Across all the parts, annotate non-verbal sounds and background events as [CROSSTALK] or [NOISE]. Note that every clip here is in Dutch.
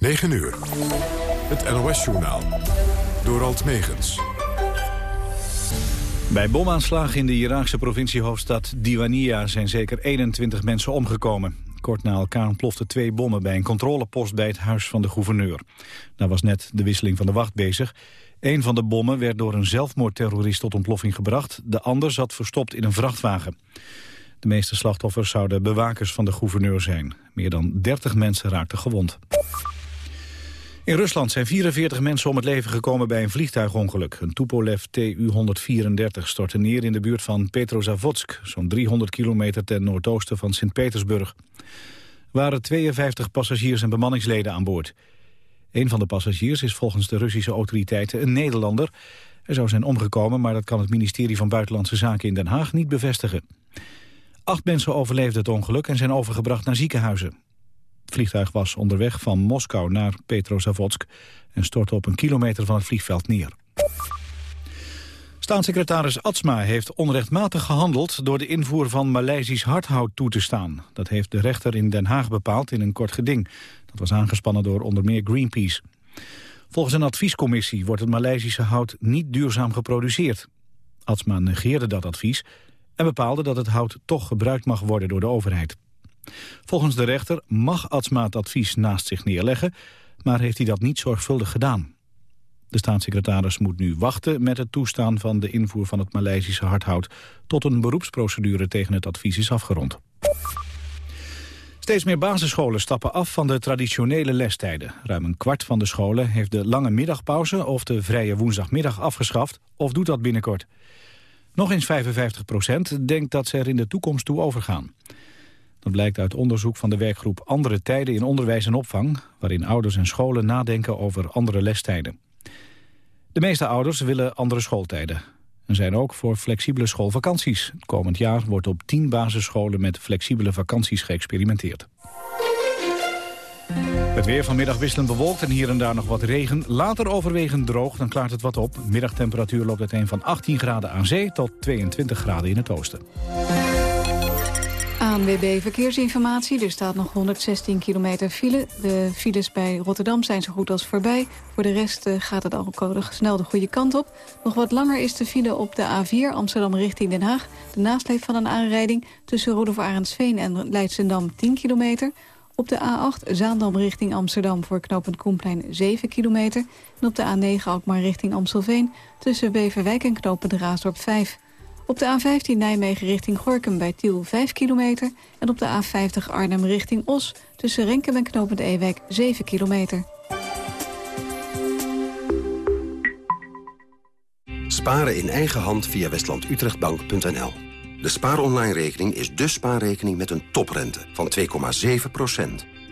9 uur. Het NOS-journaal. Door Alt Megens. Bij bomaanslagen in de Iraakse provinciehoofdstad Diwania zijn zeker 21 mensen omgekomen. Kort na elkaar ontploften twee bommen bij een controlepost bij het huis van de gouverneur. Daar was net de wisseling van de wacht bezig. Een van de bommen werd door een zelfmoordterrorist tot ontploffing gebracht. De ander zat verstopt in een vrachtwagen. De meeste slachtoffers zouden bewakers van de gouverneur zijn. Meer dan 30 mensen raakten gewond. In Rusland zijn 44 mensen om het leven gekomen bij een vliegtuigongeluk. Een Tupolev Tu-134 stortte neer in de buurt van Petrozavodsk... zo'n 300 kilometer ten noordoosten van Sint-Petersburg. Er waren 52 passagiers en bemanningsleden aan boord. Een van de passagiers is volgens de Russische autoriteiten een Nederlander. Hij zou zijn omgekomen, maar dat kan het ministerie van Buitenlandse Zaken in Den Haag niet bevestigen. Acht mensen overleefden het ongeluk en zijn overgebracht naar ziekenhuizen. Vliegtuig was onderweg van Moskou naar Petrozavodsk... en stortte op een kilometer van het vliegveld neer. Staatssecretaris Atsma heeft onrechtmatig gehandeld... door de invoer van Maleisisch hardhout toe te staan. Dat heeft de rechter in Den Haag bepaald in een kort geding. Dat was aangespannen door onder meer Greenpeace. Volgens een adviescommissie wordt het Maleisische hout niet duurzaam geproduceerd. Atsma negeerde dat advies en bepaalde dat het hout toch gebruikt mag worden door de overheid. Volgens de rechter mag Atsma advies naast zich neerleggen, maar heeft hij dat niet zorgvuldig gedaan. De staatssecretaris moet nu wachten met het toestaan van de invoer van het Maleisische hardhout tot een beroepsprocedure tegen het advies is afgerond. Steeds meer basisscholen stappen af van de traditionele lestijden. Ruim een kwart van de scholen heeft de lange middagpauze of de vrije woensdagmiddag afgeschaft of doet dat binnenkort. Nog eens 55 procent denkt dat ze er in de toekomst toe overgaan. Dat blijkt uit onderzoek van de werkgroep Andere Tijden in Onderwijs en Opvang... waarin ouders en scholen nadenken over andere lestijden. De meeste ouders willen andere schooltijden. En zijn ook voor flexibele schoolvakanties. Komend jaar wordt op 10 basisscholen met flexibele vakanties geëxperimenteerd. Het weer vanmiddag wisselend bewolkt en hier en daar nog wat regen. Later overwegend droog, dan klaart het wat op. Middagtemperatuur loopt uiteen van 18 graden aan zee tot 22 graden in het oosten. ANWB Verkeersinformatie. Er staat nog 116 kilometer file. De files bij Rotterdam zijn zo goed als voorbij. Voor de rest eh, gaat het al snel de goede kant op. Nog wat langer is de file op de A4 Amsterdam richting Den Haag. De nasleep van een aanrijding tussen voor Arendsveen en Leidsendam 10 kilometer. Op de A8 Zaandam richting Amsterdam voor knooppunt Koenplein 7 kilometer. En op de A9 Alkmaar richting Amstelveen tussen Beverwijk en knooppunt Raasdorp 5 op de A15 Nijmegen richting Gorkum bij Tiel 5 kilometer. En op de A50 Arnhem richting Os tussen Renkum en Knopend Ewijk 7 kilometer. Sparen in eigen hand via westlandutrechtbank.nl. De spaaronline-rekening is de spaarrekening met een toprente van 2,7%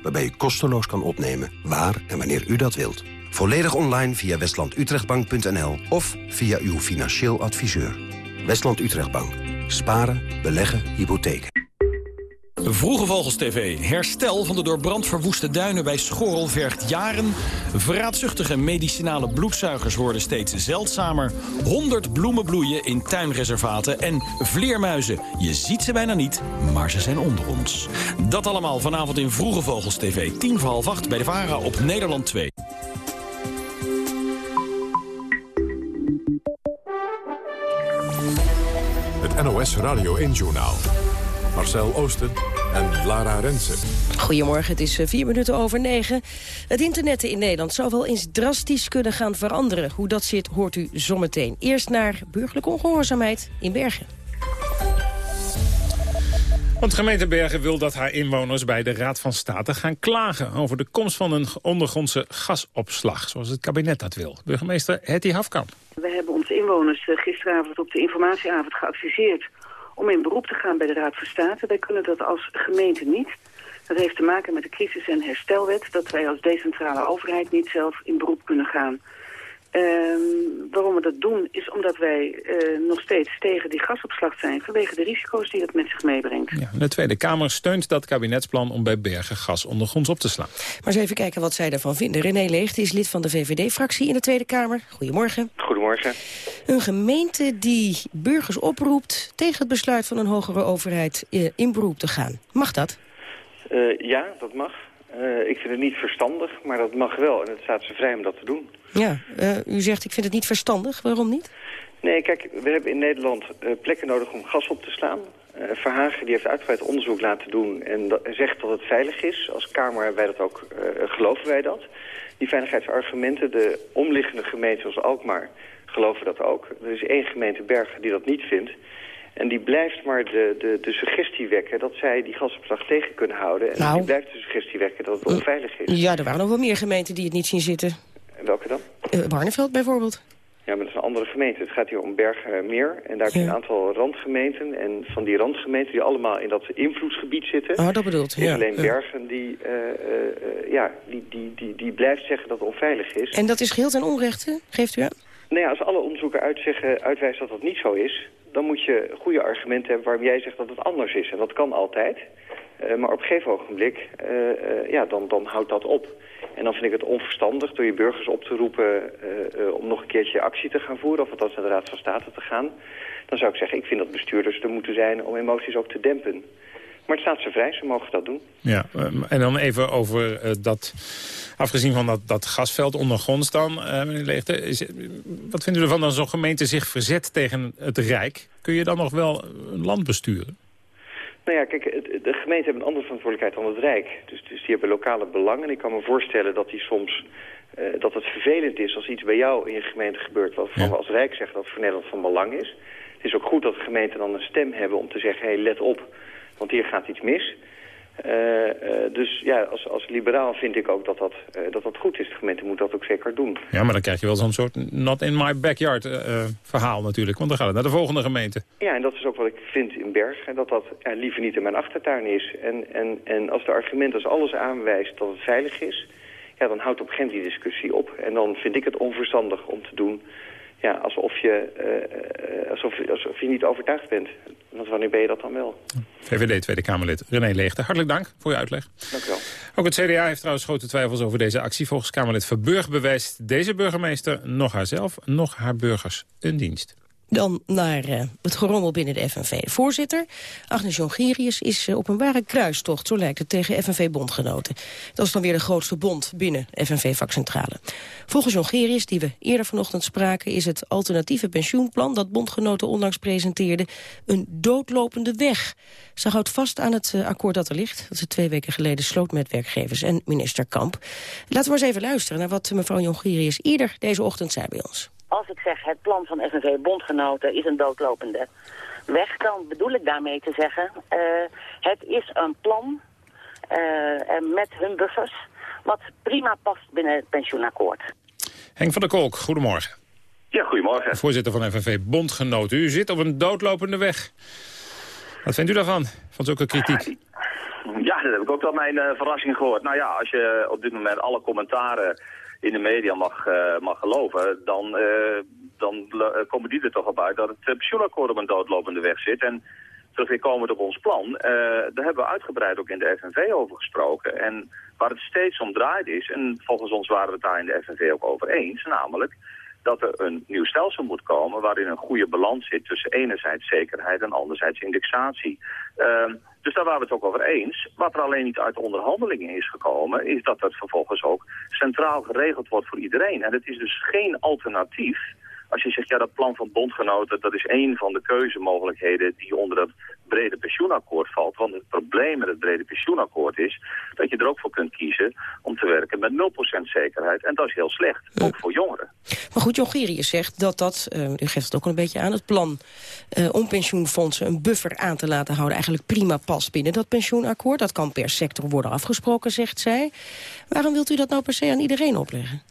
waarbij u kosteloos kan opnemen waar en wanneer u dat wilt. Volledig online via westlandutrechtbank.nl of via uw financieel adviseur. Westland Utrechtbank. Sparen, beleggen, hypotheken. Vroege Vogels TV. Herstel van de door brand verwoeste duinen bij Schorrel vergt jaren. Verraadzuchtige medicinale bloedzuigers worden steeds zeldzamer. 100 bloemen bloeien in tuinreservaten. En vleermuizen. Je ziet ze bijna niet, maar ze zijn onder ons. Dat allemaal vanavond in Vroege Vogels TV. 10 voor half 8 bij de VARA op Nederland 2. NOS Radio 1-journaal. Marcel Oosten en Lara Rensen. Goedemorgen, het is eh, vier minuten over negen. Het internet in Nederland zou wel eens drastisch kunnen gaan veranderen. Hoe dat zit, hoort u zometeen. Eerst naar burgerlijke ongehoorzaamheid in Bergen. Want gemeente Bergen wil dat haar inwoners bij de Raad van State gaan klagen... over de komst van een ondergrondse gasopslag, zoals het kabinet dat wil. Burgemeester Hetty Hafkamp. We hebben onze inwoners eh, gisteravond op de informatieavond geadviseerd... om in beroep te gaan bij de Raad van State. Wij kunnen dat als gemeente niet. Dat heeft te maken met de crisis- en herstelwet... dat wij als decentrale overheid niet zelf in beroep kunnen gaan... Um, waarom we dat doen is omdat wij uh, nog steeds tegen die gasopslag zijn... vanwege de risico's die dat met zich meebrengt. Ja, de Tweede Kamer steunt dat kabinetsplan om bij Bergen gas ondergronds op te slaan. Maar eens even kijken wat zij daarvan vinden. René Leegte is lid van de VVD-fractie in de Tweede Kamer. Goedemorgen. Goedemorgen. Een gemeente die burgers oproept tegen het besluit van een hogere overheid uh, in beroep te gaan. Mag dat? Uh, ja, dat mag. Uh, ik vind het niet verstandig, maar dat mag wel. En het staat ze vrij om dat te doen. Ja, u zegt ik vind het niet verstandig. Waarom niet? Nee, kijk, we hebben in Nederland plekken nodig om gas op te slaan. Verhagen die heeft uitgebreid onderzoek laten doen en zegt dat het veilig is. Als Kamer hebben wij dat ook, geloven wij dat. Die veiligheidsargumenten, de omliggende gemeenten zoals Alkmaar geloven dat ook. Er is één gemeente Bergen die dat niet vindt. En die blijft maar de, de, de suggestie wekken dat zij die gasopslag tegen kunnen houden. En nou. die blijft de suggestie wekken dat het onveilig is. Ja, er waren nog wel meer gemeenten die het niet zien zitten. En welke dan? Uh, Barneveld bijvoorbeeld. Ja, maar dat is een andere gemeente. Het gaat hier om Bergmeer. En daar heb je een aantal randgemeenten. En van die randgemeenten die allemaal in dat invloedsgebied zitten... Oh, dat bedoelt, ja. alleen. Bergen die, uh, uh, ja, die, die, die, die blijft zeggen dat het onveilig is. En dat is geheel ten onrechte, geeft u aan? Nou ja, als alle onderzoeken uitzeggen, uitwijzen dat dat niet zo is... dan moet je goede argumenten hebben waarom jij zegt dat het anders is. En dat kan altijd. Uh, maar op een gegeven ogenblik, ja, dan, dan houdt dat op. En dan vind ik het onverstandig door je burgers op te roepen uh, uh, om nog een keertje actie te gaan voeren, of althans naar de Raad van State te gaan. Dan zou ik zeggen, ik vind dat bestuurders er moeten zijn om emoties ook te dempen. Maar het staat ze vrij, ze mogen dat doen. Ja, en dan even over uh, dat, afgezien van dat, dat gasveld ondergronds dan, meneer Leegte. Is, wat vindt u ervan dat zo'n gemeente zich verzet tegen het Rijk? Kun je dan nog wel een land besturen? Nou ja, kijk, de gemeenten hebben een andere verantwoordelijkheid dan het Rijk. Dus, dus die hebben lokale belangen. En ik kan me voorstellen dat die soms... Uh, dat het vervelend is als iets bij jou in je gemeente gebeurt... waarvan ja. we als Rijk zeggen dat het voor Nederland van belang is. Het is ook goed dat gemeenten dan een stem hebben om te zeggen... hé, hey, let op, want hier gaat iets mis. Uh, uh, dus ja, als, als liberaal vind ik ook dat dat, dat dat goed is. De gemeente moet dat ook zeker doen. Ja, maar dan krijg je wel zo'n soort not in my backyard verhaal natuurlijk. Want dan gaat het naar de volgende gemeente. Ja, en dat is ook wat ik vind in Bergen. Dat dat liever niet in mijn achtertuin is. En, en, en als de argument als alles aanwijst dat het veilig is... Ja, dan houdt op een gegeven moment die discussie op. En dan vind ik het onverstandig om te doen... Ja, alsof je, alsof, alsof je niet overtuigd bent. Want wanneer ben je dat dan wel? VVD Tweede Kamerlid René Leegte. Hartelijk dank voor je uitleg. Dank u wel. Ook het CDA heeft trouwens grote twijfels over deze actie. Volgens Kamerlid Verburg bewijst deze burgemeester nog haarzelf, nog haar burgers een dienst. Dan naar uh, het gerommel binnen de FNV. Voorzitter, Agnes Jongerius is uh, op een ware kruistocht, zo lijkt het, tegen FNV-bondgenoten. Dat is dan weer de grootste bond binnen FNV-vakcentrale. Volgens Jongerius, die we eerder vanochtend spraken, is het alternatieve pensioenplan dat bondgenoten onlangs presenteerden een doodlopende weg. Ze houdt vast aan het uh, akkoord dat er ligt, dat ze twee weken geleden sloot met werkgevers en minister Kamp. Laten we eens even luisteren naar wat mevrouw Jongerius eerder deze ochtend zei bij ons. Als ik zeg het plan van FNV-bondgenoten is een doodlopende weg, dan bedoel ik daarmee te zeggen... Uh, het is een plan uh, met hun buffers wat prima past binnen het pensioenakkoord. Henk van der Kolk, goedemorgen. Ja, goedemorgen. Voorzitter van FNV Bondgenoten. U zit op een doodlopende weg. Wat vindt u daarvan, van zulke kritiek? Ja, dat heb ik ook wel mijn uh, verrassing gehoord. Nou ja, als je op dit moment alle commentaren in de media mag, uh, mag geloven, dan, uh, dan uh, komen die er toch op uit dat het pensioenakkoord op een doodlopende weg zit. En terugkomend op ons plan, daar hebben we uitgebreid ook in de FNV over gesproken. En waar het steeds om draait is, en volgens ons waren we het daar in de FNV ook over eens, namelijk dat er een nieuw stelsel moet komen waarin een goede balans zit tussen enerzijds zekerheid en anderzijds indexatie. Uh, dus daar waren we het ook over eens. Wat er alleen niet uit de onderhandelingen is gekomen, is dat het vervolgens ook centraal geregeld wordt voor iedereen. En het is dus geen alternatief. Als je zegt, ja, dat plan van bondgenoten, dat is één van de keuzemogelijkheden die onder dat brede pensioenakkoord valt. Want het probleem met het brede pensioenakkoord is dat je er ook voor kunt kiezen om te werken met 0% zekerheid. En dat is heel slecht, ook voor jongeren. Maar goed, Jongerius zegt dat dat, uh, u geeft het ook een beetje aan, het plan uh, om pensioenfondsen een buffer aan te laten houden eigenlijk prima past binnen dat pensioenakkoord. Dat kan per sector worden afgesproken, zegt zij. Waarom wilt u dat nou per se aan iedereen opleggen?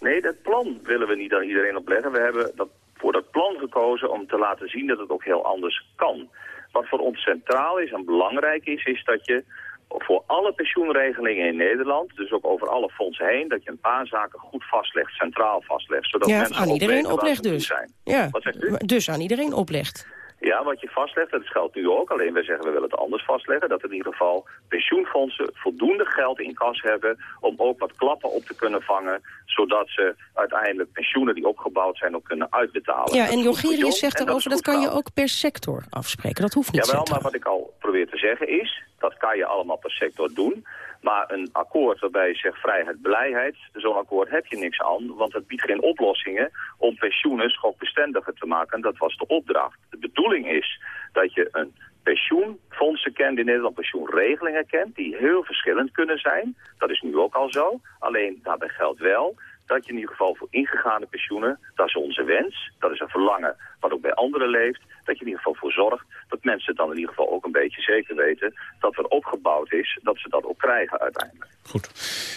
Nee, dat plan willen we niet aan iedereen opleggen. We hebben dat, voor dat plan gekozen om te laten zien dat het ook heel anders kan. Wat voor ons centraal is en belangrijk is, is dat je voor alle pensioenregelingen in Nederland, dus ook over alle fondsen heen, dat je een paar zaken goed vastlegt, centraal vastlegt. Zodat ja, mensen aan iedereen oplegt dus. Zijn. Ja, Wat zegt u? dus aan iedereen oplegt. Ja, wat je vastlegt, dat geldt nu ook. Alleen wij zeggen we willen het anders vastleggen. Dat in ieder geval pensioenfondsen voldoende geld in kas hebben om ook wat klappen op te kunnen vangen. Zodat ze uiteindelijk pensioenen die opgebouwd zijn ook kunnen uitbetalen. Ja, en Jongerius zegt daarover dat, dat kan je ook per sector afspreken. Dat hoeft niet Jawel, maar wat ik al probeer te zeggen is, dat kan je allemaal per sector doen. Maar een akkoord waarbij je zegt vrijheid, blijheid, zo'n akkoord heb je niks aan. Want het biedt geen oplossingen om pensioenen schokbestendiger te maken. Dat was de opdracht. De bedoeling is dat je een pensioenfondsen kent in Nederland, pensioenregelingen kent, die heel verschillend kunnen zijn. Dat is nu ook al zo. Alleen daarbij geldt wel dat je in ieder geval voor ingegane pensioenen, dat is onze wens, dat is een verlangen wat ook bij anderen leeft, dat je in ieder geval voor zorgt dat mensen dan in ieder geval ook een beetje zeker weten dat er opgebouwd is, dat ze dat ook krijgen uiteindelijk. Goed.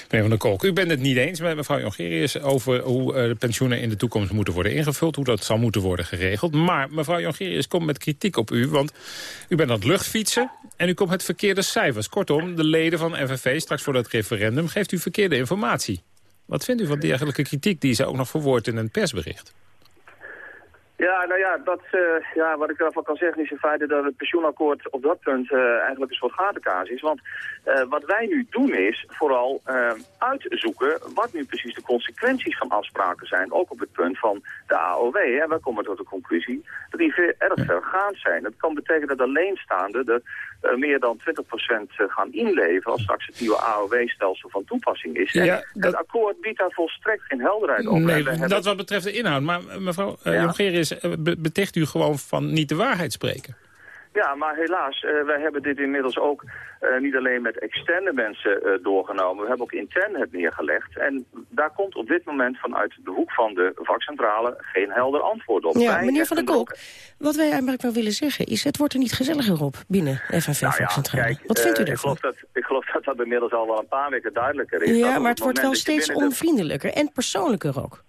Meneer Van der Kolk, u bent het niet eens met mevrouw Jongerius over hoe eh, pensioenen in de toekomst moeten worden ingevuld, hoe dat zal moeten worden geregeld. Maar mevrouw Jongerius komt met kritiek op u, want u bent aan het luchtfietsen en u komt met verkeerde cijfers. Kortom, de leden van FNV straks voor dat referendum geeft u verkeerde informatie. Wat vindt u van dergelijke kritiek die ze ook nog verwoordt in een persbericht? Ja, nou ja, dat, uh, ja, wat ik ervan kan zeggen is in feite dat het pensioenakkoord op dat punt uh, eigenlijk een soort gatenkaas is. Want uh, wat wij nu doen is vooral uitzoeken wat nu precies de consequenties van afspraken zijn. Ook op het punt van de AOW. Hè. Wij komen tot de conclusie dat die veel, erg vergaand zijn. Dat kan betekenen dat alleenstaande de meer dan 20% gaan inleveren als straks het nieuwe AOW-stelsel van toepassing is. Ja, Het akkoord biedt daar volstrekt geen helderheid. Nee, dat wat betreft de inhoud. Maar mevrouw uh, ja. Jongerius, beticht u gewoon van niet de waarheid spreken? Ja, maar helaas, uh, wij hebben dit inmiddels ook uh, niet alleen met externe mensen uh, doorgenomen. We hebben ook intern het neergelegd. En daar komt op dit moment vanuit de hoek van de vakcentrale geen helder antwoord op. Ja, wij meneer Van der Kolk, wat wij eigenlijk wel willen zeggen is... het wordt er niet gezelliger op binnen FNV-vakcentrale. Nou ja, wat vindt u ervan? Ik geloof, dat, ik geloof dat dat inmiddels al wel een paar weken duidelijker is. Ja, maar het wordt wel steeds onvriendelijker en persoonlijker ook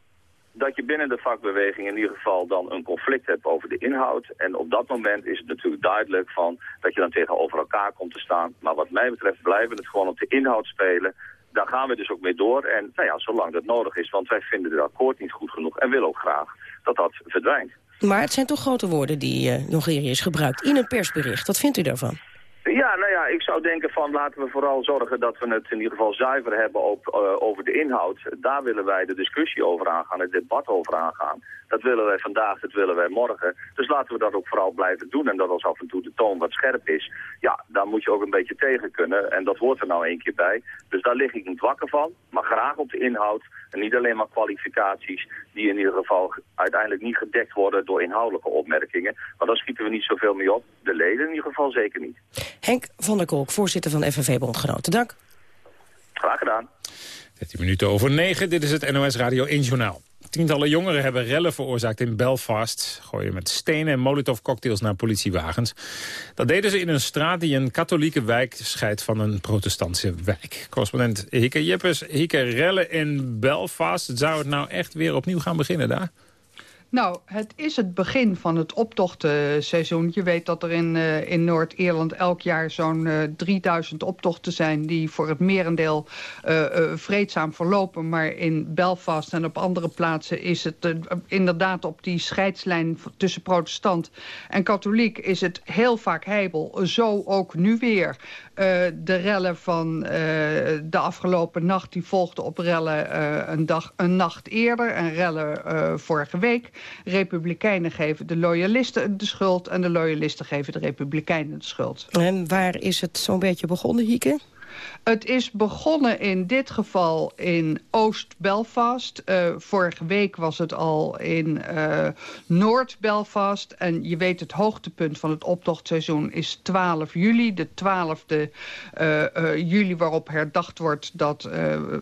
dat je binnen de vakbeweging in ieder geval dan een conflict hebt over de inhoud. En op dat moment is het natuurlijk duidelijk van dat je dan tegenover elkaar komt te staan. Maar wat mij betreft blijven het gewoon op de inhoud spelen. Daar gaan we dus ook mee door. En nou ja, zolang dat nodig is, want wij vinden het akkoord niet goed genoeg en willen ook graag dat dat verdwijnt. Maar het zijn toch grote woorden die uh, Nogerius gebruikt in een persbericht. Wat vindt u daarvan? Ja, nou ja, ik zou denken van laten we vooral zorgen dat we het in ieder geval zuiver hebben op, uh, over de inhoud. Daar willen wij de discussie over aangaan, het debat over aangaan. Dat willen wij vandaag, dat willen wij morgen. Dus laten we dat ook vooral blijven doen en dat als af en toe de toon wat scherp is. Ja, daar moet je ook een beetje tegen kunnen en dat hoort er nou een keer bij. Dus daar lig ik niet wakker van, maar graag op de inhoud. En niet alleen maar kwalificaties die in ieder geval uiteindelijk niet gedekt worden door inhoudelijke opmerkingen. Want dan schieten we niet zoveel mee op. De leden in ieder geval zeker niet. Henk van der Kolk, voorzitter van FNV Bondgenoten. Dank. Graag gedaan. 13 minuten over 9, dit is het NOS Radio 1 Journaal. Tientallen jongeren hebben rellen veroorzaakt in Belfast. Gooien met stenen en molotovcocktails naar politiewagens. Dat deden ze in een straat die een katholieke wijk scheidt van een protestantse wijk. Correspondent Hieke Jeppes. Hieke, rellen in Belfast. Zou het nou echt weer opnieuw gaan beginnen daar? Nou, het is het begin van het optochtenseizoen. Je weet dat er in, uh, in Noord-Ierland elk jaar zo'n uh, 3000 optochten zijn... die voor het merendeel uh, vreedzaam verlopen. Maar in Belfast en op andere plaatsen is het inderdaad op die scheidslijn... tussen protestant en katholiek is het heel vaak heibel. Zo ook nu weer. de rellen van de afgelopen nacht... die volgden op rellen een, dag, een nacht eerder en rellen vorige week... Republikeinen geven de loyalisten de schuld... en de loyalisten geven de Republikeinen de schuld. En waar is het zo'n beetje begonnen, Hieke? Het is begonnen in dit geval in Oost-Belfast. Uh, vorige week was het al in uh, Noord-Belfast. En je weet het hoogtepunt van het optochtseizoen is 12 juli. De 12e uh, juli waarop herdacht wordt dat...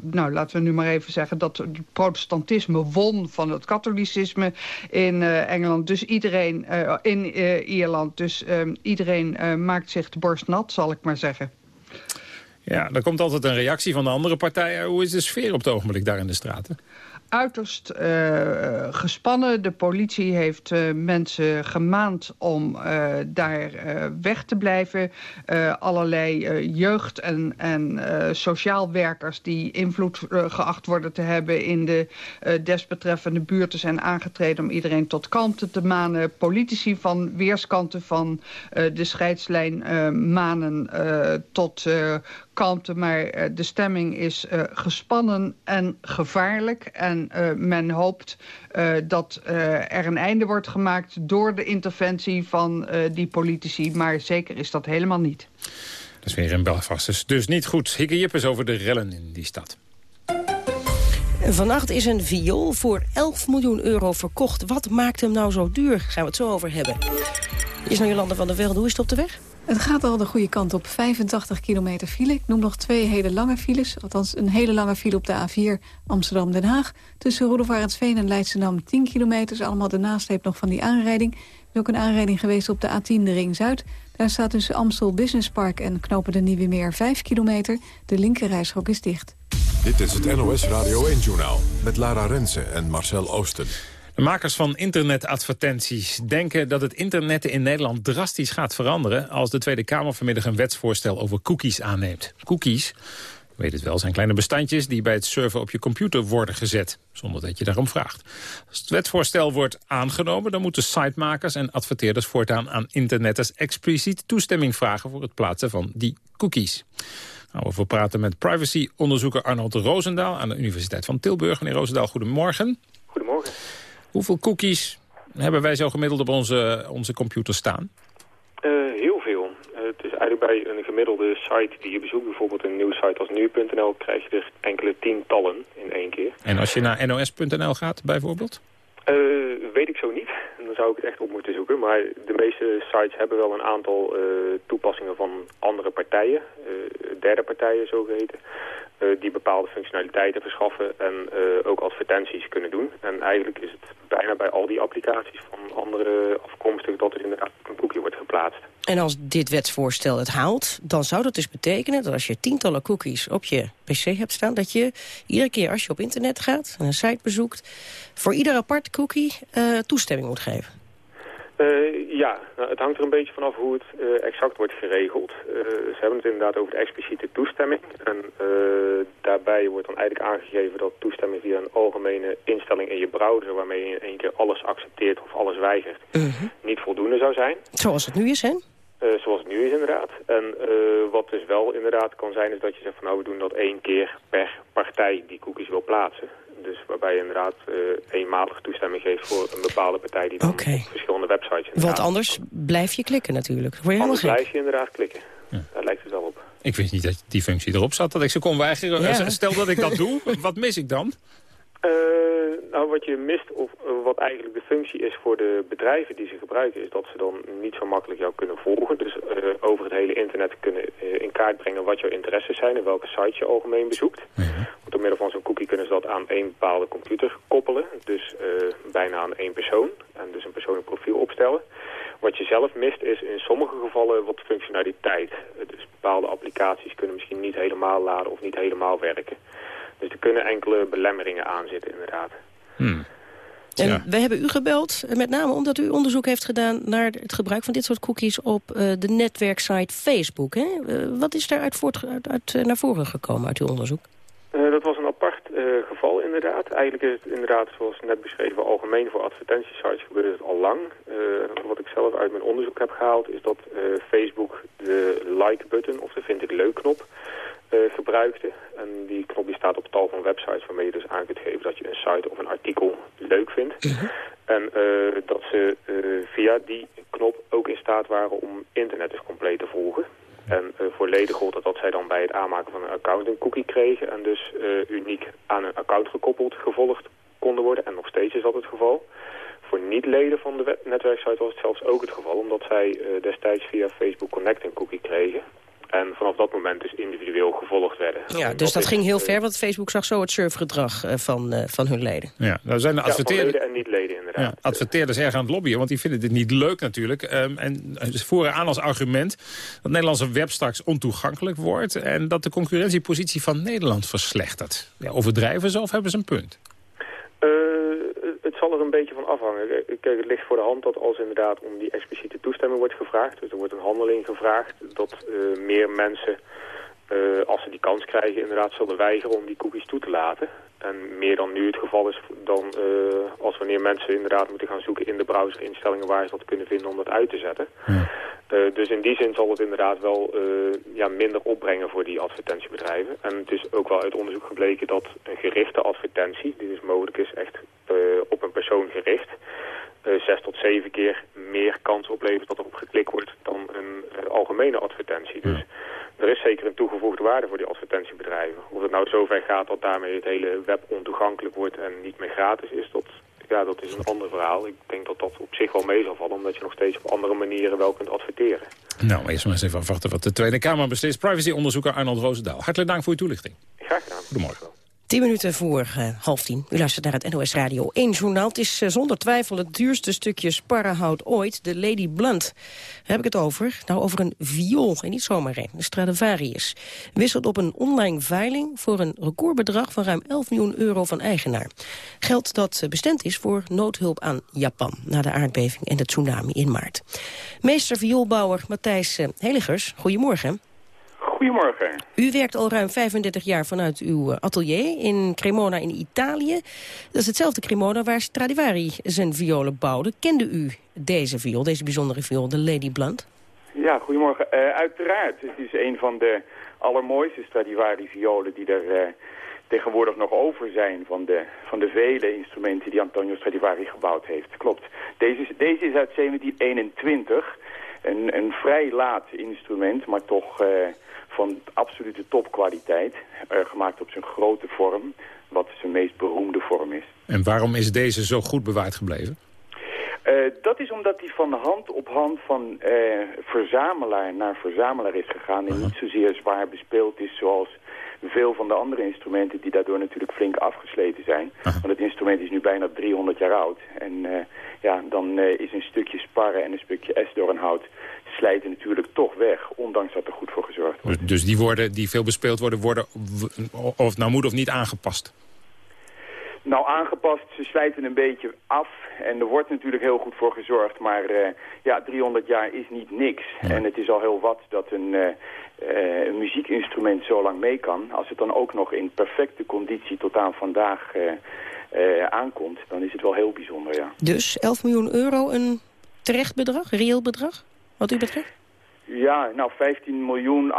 nou, laten we nu maar even zeggen... dat het protestantisme won van het katholicisme in Engeland. Dus iedereen... in Ierland. Dus iedereen maakt zich de borst nat, zal ik maar zeggen. Ja, er komt altijd een reactie van de andere partijen. Hoe is de sfeer op het ogenblik daar in de straten? uiterst uh, gespannen. De politie heeft uh, mensen gemaand om uh, daar weg te blijven. allerlei jeugd- en, en sociaal werkers die invloed geacht worden te hebben... in de desbetreffende buurten zijn aangetreden om iedereen tot kalmte te manen. Politici van weerskanten van de scheidslijn manen tot kalmte. Maar de stemming is gespannen en gevaarlijk... En uh, men hoopt uh, dat uh, er een einde wordt gemaakt door de interventie van die politici. Maar zeker is dat helemaal niet. De sfeer in Belfast is dus niet goed. Hikke Jippes over de rellen in die stad. Vannacht is een viool voor 11 miljoen euro verkocht. Wat maakt hem nou zo duur? Gaan we het zo over hebben. Is nou Jolanda van der Velde, hoe is het op de weg? Het gaat al de goede kant op. 85 kilometer file. Ik noem nog twee hele lange files. Althans, een hele lange file op de A4 Amsterdam-Den Haag. Tussen Roelofarensveen en Leidschendam 10 kilometer. Allemaal de nasleep nog van die aanrijding. Er is ook een aanrijding geweest op de A10 de Ring Zuid. Daar staat tussen Amstel Business Park en Knopen de Nieuwe Meer 5 kilometer. De linkerrijstrook is dicht. Dit is het NOS Radio 1-journaal met Lara Rensen en Marcel Oosten. De makers van internetadvertenties denken dat het internet in Nederland drastisch gaat veranderen... als de Tweede Kamer vanmiddag een wetsvoorstel over cookies aanneemt. Cookies, weet het wel, zijn kleine bestandjes die bij het surfen op je computer worden gezet. Zonder dat je daarom vraagt. Als het wetsvoorstel wordt aangenomen, dan moeten sitemakers en adverteerders voortaan aan internetters expliciet toestemming vragen voor het plaatsen van die cookies. Nou, we praten met privacy-onderzoeker Arnold Roosendaal aan de Universiteit van Tilburg. Meneer Roosendaal, goedemorgen. Goedemorgen. Hoeveel cookies hebben wij zo gemiddeld op onze, onze computer staan? Uh, heel veel. Uh, het is eigenlijk bij een gemiddelde site die je bezoekt, bijvoorbeeld een nieuwsite als nu.nl, krijg je er enkele tientallen in één keer. En als je naar nos.nl gaat bijvoorbeeld? Uh, weet ik zo niet. Dan zou ik het echt op moeten zoeken. Maar de meeste sites hebben wel een aantal toepassingen van andere partijen, derde partijen zogeheten. Uh, die bepaalde functionaliteiten verschaffen en uh, ook advertenties kunnen doen. En eigenlijk is het bijna bij al die applicaties van andere afkomstig dat er inderdaad een cookie wordt geplaatst. En als dit wetsvoorstel het haalt, dan zou dat dus betekenen dat als je tientallen cookies op je pc hebt staan, dat je iedere keer als je op internet gaat en een site bezoekt, voor ieder apart cookie uh, toestemming moet geven. Uh, ja, nou, het hangt er een beetje vanaf hoe het uh, exact wordt geregeld. Uh, ze hebben het inderdaad over de expliciete toestemming. En daarbij wordt dan eigenlijk aangegeven dat toestemming via een algemene instelling in je browser... waarmee je in één keer alles accepteert of alles weigert, -huh. niet voldoende zou zijn. Zoals het nu is, hè? zoals het nu is inderdaad. En wat dus wel inderdaad kan zijn is dat je zegt van nou we doen dat één keer per partij die cookies wil plaatsen. Dus waarbij je inderdaad uh, eenmalig toestemming geeft voor een bepaalde partij die dan okay. op verschillende websites Want anders blijf je klikken natuurlijk. Word je anders blijf je inderdaad klikken. Ja. Daar lijkt het wel op. Ik wist niet dat die functie erop zat, dat ik ze kon weigeren. Ja. Stel dat ik dat doe, wat mis ik dan? Uh, nou, wat je mist, of uh, wat eigenlijk de functie is voor de bedrijven die ze gebruiken, is dat ze dan niet zo makkelijk jou kunnen volgen. Dus uh, over het hele internet kunnen in kaart brengen wat jouw interesses zijn en welke sites je algemeen bezoekt. Door middel van zo'n cookie kunnen ze dat aan één bepaalde computer koppelen. Dus bijna aan één persoon. En dus een persoonlijk profiel opstellen. Wat je zelf mist is in sommige gevallen wat functionaliteit. Dus bepaalde applicaties kunnen misschien niet helemaal laden of niet helemaal werken. Dus er kunnen enkele belemmeringen aan zitten, inderdaad. Hmm. En ja. we hebben u gebeld, met name omdat u onderzoek heeft gedaan... naar het gebruik van dit soort cookies op uh, de netwerksite Facebook. Hè? Uh, wat is daar uit, voort, uit, uit naar voren gekomen uit uw onderzoek? dat was een apart geval inderdaad. Eigenlijk is het inderdaad, zoals net beschreven, algemeen voor advertentiesites gebeurt het al lang. wat ik zelf uit mijn onderzoek heb gehaald is dat Facebook de like-button of de vind ik leuk-knop... Uh, gebruikte. En die knop die staat op tal van websites waarmee je dus aan kunt geven dat je een site of een artikel leuk vindt. Mhm. En uh, dat ze uh, via die knop ook in staat waren om internet dus compleet te volgen. En voor leden gold dat, dat zij dan bij het aanmaken van een account een cookie kregen en dus uniek aan een account gekoppeld gevolgd konden worden. En nog steeds is dat het geval. Voor niet-leden van de netwerksite was het zelfs ook het geval, omdat zij destijds via Facebook Connect een cookie kregen. En vanaf dat moment dus individueel gevolgd werden. Ja, dus dat, ging heel ver, want Facebook zag zo het surfgedrag uh, van, uh, van hun leden. Ja, nou zijn de adverteerders... Ja, en niet-leden inderdaad. Ja, adverteerders erg aan het lobbyen, want die vinden dit niet leuk natuurlijk. Um, en ze voeren aan als argument dat Nederlandse web straks ontoegankelijk wordt... en dat de concurrentiepositie van Nederland verslechtert. Ja, overdrijven ze of hebben ze een punt? Uh, het zal er een beetje van afhangen. Kijk, het ligt voor de hand dat als inderdaad om die expliciete toestemming wordt gevraagd... dus er wordt een handeling gevraagd dat uh, meer mensen, uh, als ze die kans krijgen... inderdaad zullen weigeren om die cookies toe te laten. En meer dan nu het geval is dan uh, als wanneer mensen inderdaad moeten gaan zoeken... in de browserinstellingen waar ze dat kunnen vinden om dat uit te zetten. Ja. dus in die zin zal het inderdaad wel ja, minder opbrengen voor die advertentiebedrijven. En het is ook wel uit onderzoek gebleken dat een gerichte advertentie... die dus mogelijk is echt op een persoon gericht... Zes tot zeven keer meer kans oplevert dat erop geklikt wordt dan een algemene advertentie. Dus uh, zeker een toegevoegde waarde voor die advertentiebedrijven. Of het nou zover gaat dat daarmee het hele web ontoegankelijk wordt en niet meer gratis is, dat, ja, dat is een ander verhaal. Ik denk dat dat op zich wel mee zal vallen, omdat je nog steeds op andere manieren wel kunt adverteren. Nou, eerst maar eens even afwachten wat de Tweede Kamer beslist. Privacy-onderzoeker Arnold Roosendaal. Hartelijk dank voor uw toelichting. Graag gedaan. Goedemorgen. 10 minuten voor uh, half tien. U luistert naar het NOS Radio 1 journaal. Het is uh, zonder twijfel het duurste stukje sparrenhout ooit, de Lady Blunt. Daar heb ik het over? Nou, over een viool, en niet zomaar een, de Stradivarius. Wisselt op een online veiling voor een recordbedrag van ruim 11 miljoen euro van eigenaar. Geld dat uh, bestemd is voor noodhulp aan Japan... na de aardbeving en de tsunami in maart. Meester vioolbouwer Matthijs Heligers, goedemorgen. Goedemorgen. U werkt al ruim 35 jaar vanuit uw atelier in Cremona in Italië. Dat is hetzelfde Cremona waar Stradivari zijn violen bouwde. Kende u deze viool, deze bijzondere viool, de Lady Blunt? Ja, goedemorgen. Uh, uiteraard. Het is een van de allermooiste Stradivari-violen die er uh, tegenwoordig nog over zijn... Van de, van de vele instrumenten die Antonio Stradivari gebouwd heeft. Klopt. Deze, deze is uit 1721. Een, een vrij laat instrument, maar toch... Uh, van absolute topkwaliteit. Uh, gemaakt op zijn grote vorm, wat zijn meest beroemde vorm is. En waarom is deze zo goed bewaard gebleven? Uh, dat is omdat hij van hand op hand van uh, verzamelaar naar verzamelaar is gegaan... en -huh. niet zozeer zwaar bespeeld is zoals veel van de andere instrumenten... die daardoor natuurlijk flink afgesleten zijn. Want het instrument is nu bijna 300 jaar oud. En ja, dan is een stukje sparren en een stukje esdoornhout slijten natuurlijk toch weg, ondanks dat er goed voor gezorgd wordt. Dus, dus die woorden die veel bespeeld worden, worden of nou moet of niet aangepast? Nou, aangepast, ze slijten een beetje af en er wordt natuurlijk heel goed voor gezorgd. Maar uh, ja, 300 jaar is niet niks. Ja. En het is al heel wat dat een, uh, uh, een muziekinstrument zo lang mee kan. Als het dan ook nog in perfecte conditie tot aan vandaag aankomt, dan is het wel heel bijzonder, ja. Dus 11 miljoen euro een terecht bedrag, reëel bedrag? Wat u betreft? Ja, nou 15 miljoen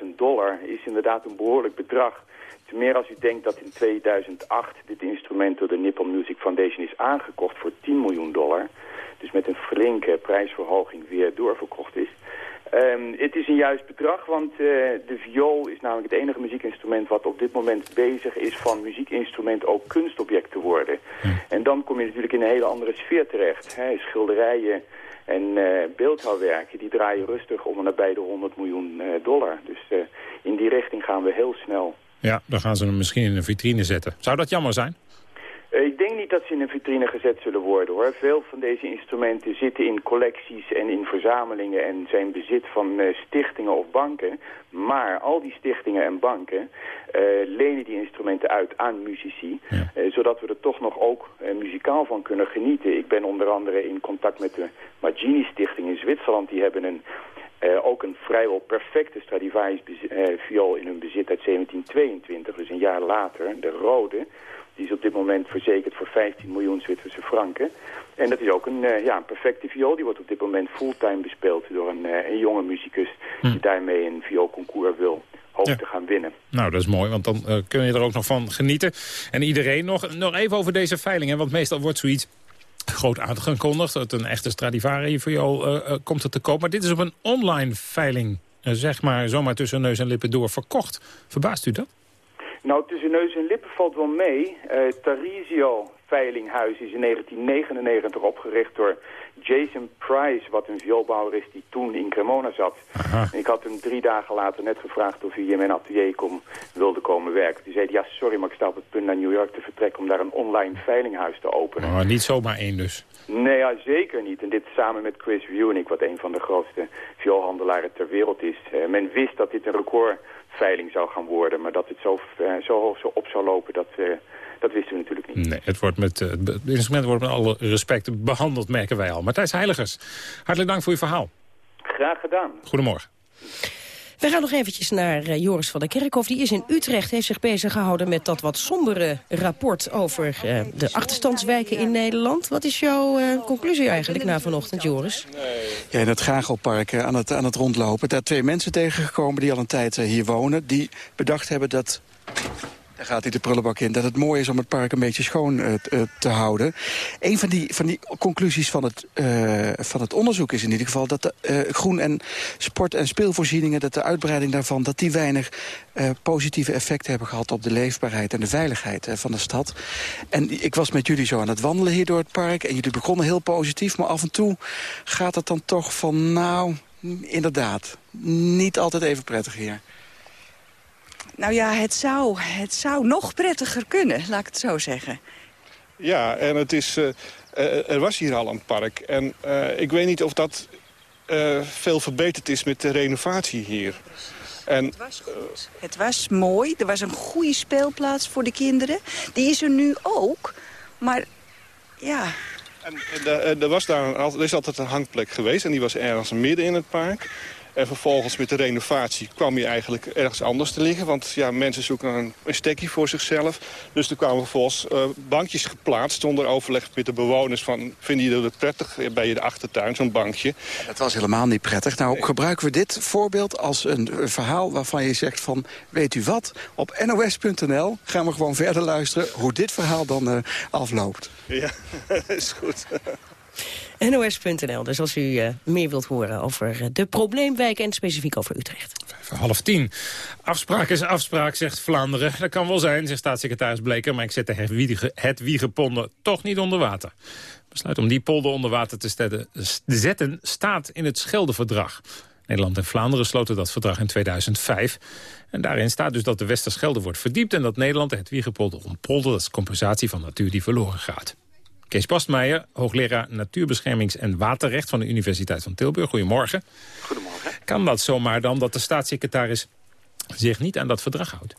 894.000 dollar is inderdaad een behoorlijk bedrag. Ten meer als u denkt dat in 2008 dit instrument door de Nippon Music Foundation is aangekocht voor 10 miljoen dollar. Dus met een flinke prijsverhoging weer doorverkocht is. Um, het is een juist bedrag, want uh, de viool is namelijk het enige muziekinstrument wat op dit moment bezig is van muziekinstrument ook kunstobject te worden. Hm. En dan kom je natuurlijk in een hele andere sfeer terecht. Hè? Schilderijen, en uh, beeldhouwwerken, die draaien rustig om en nabij de 100 miljoen uh, dollar. Dus in die richting gaan we heel snel. Ja, dan gaan ze hem misschien in een vitrine zetten. Zou dat jammer zijn? Ik denk niet dat ze in een vitrine gezet zullen worden hoor. Veel van deze instrumenten zitten in collecties en in verzamelingen en zijn bezit van uh, stichtingen of banken. Maar al die stichtingen en banken uh, lenen die instrumenten uit aan muzici. Ja. Uh, zodat we er toch nog ook muzikaal van kunnen genieten. Ik ben onder andere in contact met de Magini Stichting in Zwitserland. Die hebben een uh, ook een vrijwel perfecte Stradivarius uh, viool in hun bezit uit 1722, dus een jaar later, de rode. Die is op dit moment verzekerd voor 15 miljoen Zwitserse franken. En dat is ook een, uh, ja, een perfecte viool. Die wordt op dit moment fulltime bespeeld door een, een jonge muzikus... Hm. die daarmee een vioolconcours wil hoop ja. te gaan winnen. Nou, dat is mooi, want dan kun je er ook nog van genieten. En iedereen, nog, nog even over deze veiling, hè, want meestal wordt zoiets groot aangekondigd. Dat een echte Stradivari voor jou komt er te koop. Maar dit is op een online veiling, zeg maar, zomaar tussen neus en lippen door verkocht. Verbaast u dat? Nou, tussen neus en valt wel mee. Tarisio Veilinghuis is in 1999 opgericht door Jason Price, wat een vioolbouwer is die toen in Cremona zat. Ik had hem drie dagen later net gevraagd of hij in mijn atelier kom, wilde komen werken. Die zei, ja sorry, maar ik sta op het punt naar New York te vertrekken om daar een online veilinghuis te openen. Maar niet zomaar één dus? Nee, ja, zeker niet. En dit samen met Chris Wunick, wat een van de grootste vioolhandelaren ter wereld is. Uh, men wist dat dit een recordveiling zou gaan worden, maar dat het zo, uh, zo, zo op zou lopen, dat... Uh, dat wisten we natuurlijk niet. Nee, het, wordt met, uh, het instrument wordt met alle respect behandeld, merken wij al. Matthijs Heiligers, hartelijk dank voor uw verhaal. Graag gedaan. Goedemorgen. We gaan nog eventjes naar uh, Joris van der Kerkhof. Die is in Utrecht, heeft zich bezig gehouden met dat wat sombere rapport over uh, de achterstandswijken in Nederland. Wat is jouw uh, conclusie eigenlijk na vanochtend, Joris? Ja, in het Gagelpark aan, het, aan het rondlopen. Daar twee mensen tegengekomen die al een tijd hier wonen. Die bedacht hebben dat Daar gaat hij de prullenbak in. Dat het mooi is om het park een beetje schoon uh, te houden. Een van die, van die conclusies van het, uh, van het onderzoek is in ieder geval... dat de groen- en sport- en speelvoorzieningen... dat de uitbreiding daarvan dat die weinig positieve effecten hebben gehad... op de leefbaarheid en de veiligheid van de stad. En ik was met jullie zo aan het wandelen hier door het park... en jullie begonnen heel positief, maar af en toe gaat het dan toch van... nou, inderdaad, niet altijd even prettig hier. Nou ja, het zou, het zou nog prettiger kunnen, laat ik het zo zeggen. Ja, en het is, uh, uh, er was hier al een park. En uh, ik weet niet of dat veel verbeterd is met de renovatie hier. En, het was goed. Het was mooi. Er was een goede speelplaats voor de kinderen. Die is er nu ook. Maar ja... En, en er, was daar er is altijd een hangplek geweest. En die was ergens midden in het park. En vervolgens met de renovatie kwam je eigenlijk ergens anders te liggen. Want ja, mensen zoeken een, een stekje voor zichzelf. Dus er kwamen vervolgens uh, bankjes geplaatst zonder overleg met de bewoners. Van, vinden jullie het prettig bij de achtertuin, zo'n bankje? Dat was helemaal niet prettig. Nou, gebruiken we dit voorbeeld als een, een, verhaal waarvan je zegt van... weet u wat, op nos.nl gaan we gewoon verder luisteren... hoe dit verhaal dan uh, afloopt. Ja, [LAUGHS] is goed. NOS.nl, dus als u uh, meer wilt horen over uh, de probleemwijk en specifiek over Utrecht. Vijf half tien. Afspraak is afspraak, zegt Vlaanderen. Dat kan wel zijn, zegt staatssecretaris Bleker... maar ik zet de het Wiegeponden toch niet onder water. Besluit om die polder onder water te zetten staat in het Scheldeverdrag. Nederland en Vlaanderen sloten dat verdrag in 2005. En daarin staat dus dat de Westerschelde wordt verdiept... en dat Nederland het Wiegepolder ontpolder als compensatie van natuur die verloren gaat. Kees Pastmeijer, hoogleraar Natuurbeschermings- en Waterrecht... van de Universiteit van Tilburg. Goedemorgen. Goedemorgen. Kan dat zomaar dan dat de staatssecretaris zich niet aan dat verdrag houdt?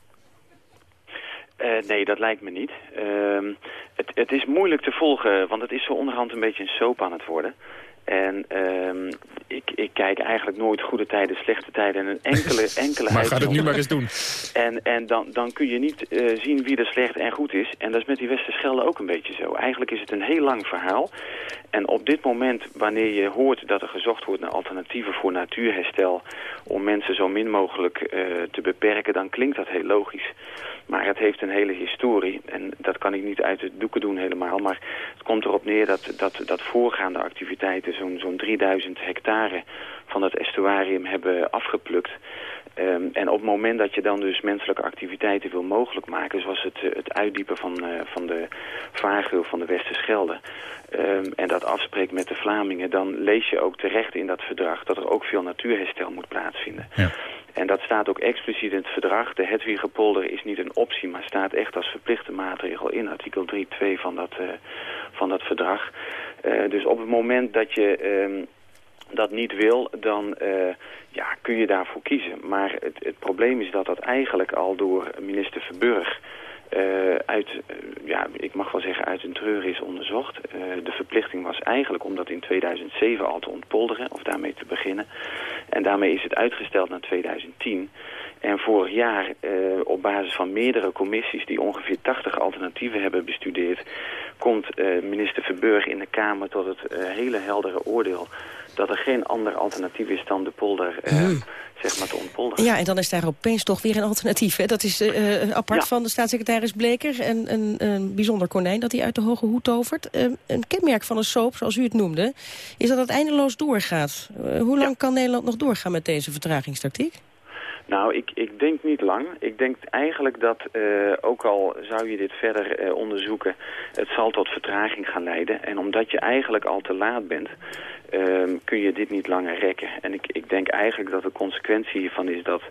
Uh, nee, dat lijkt me niet. Uh, het, het, is moeilijk te volgen, want het is zo onderhand een beetje een soap aan het worden. En uh, ik, ik, kijk eigenlijk nooit goede tijden, slechte tijden en een enkele, [LAUGHS] enkele Maar ga het nu maar eens doen. En, en dan, dan kun je niet uh, zien wie er slecht en goed is. En dat is met die Westerschelde ook een beetje zo. Eigenlijk is het een heel lang verhaal. En op dit moment, wanneer je hoort dat er gezocht wordt naar alternatieven voor natuurherstel... om mensen zo min mogelijk uh, te beperken, dan klinkt dat heel logisch. Maar het heeft een hele historie. En dat kan ik niet uit het doeken doen helemaal. Maar het komt erop neer dat, dat, dat voorgaande activiteiten zo'n zo'n 3000 hectare van het estuarium hebben afgeplukt. Um, en op het moment dat je dan dus menselijke activiteiten wil mogelijk maken... zoals het, het uitdiepen van, uh, van de vaargeul van de Westerschelde... Um, en dat afspreekt met de Vlamingen... dan lees je ook terecht in dat verdrag dat er ook veel natuurherstel moet plaatsvinden. Ja. En dat staat ook expliciet in het verdrag. De Hedwigepolder is niet een optie, maar staat echt als verplichte maatregel in artikel 3.2 van dat, uh, van dat verdrag. Uh, dus op het moment dat je... Um, dat niet wil, dan uh, ja, kun je daarvoor kiezen. Maar het, het probleem is dat dat eigenlijk al door minister Verburg... Uh, uit, uh, ja, ik mag wel zeggen, uit een treur is onderzocht. De verplichting was eigenlijk om dat in 2007 al te ontpolderen, of daarmee te beginnen. En daarmee is het uitgesteld naar 2010. En vorig jaar, op basis van meerdere commissies die ongeveer 80 alternatieven hebben bestudeerd... komt minister Verburg in de Kamer tot het hele heldere oordeel dat er geen ander alternatief is dan de polder uh, hmm. zeg maar te ontpolderen. Ja, en dan is daar opeens toch weer een alternatief. Hè? Dat is uh, apart ja. van de staatssecretaris Bleker. En een, een bijzonder konijn dat hij uit de hoge hoed tovert. Uh, een kenmerk van een soap, zoals u het noemde, is dat het eindeloos doorgaat. hoe lang ja. kan Nederland nog doorgaan met deze vertragingstactiek? Nou, ik, ik denk niet lang. Ik denk eigenlijk dat, uh, ook al zou je dit verder uh, onderzoeken, het zal tot vertraging gaan leiden. En omdat je eigenlijk al te laat bent, uh, kun je dit niet langer rekken. En ik, ik denk eigenlijk dat de consequentie hiervan is dat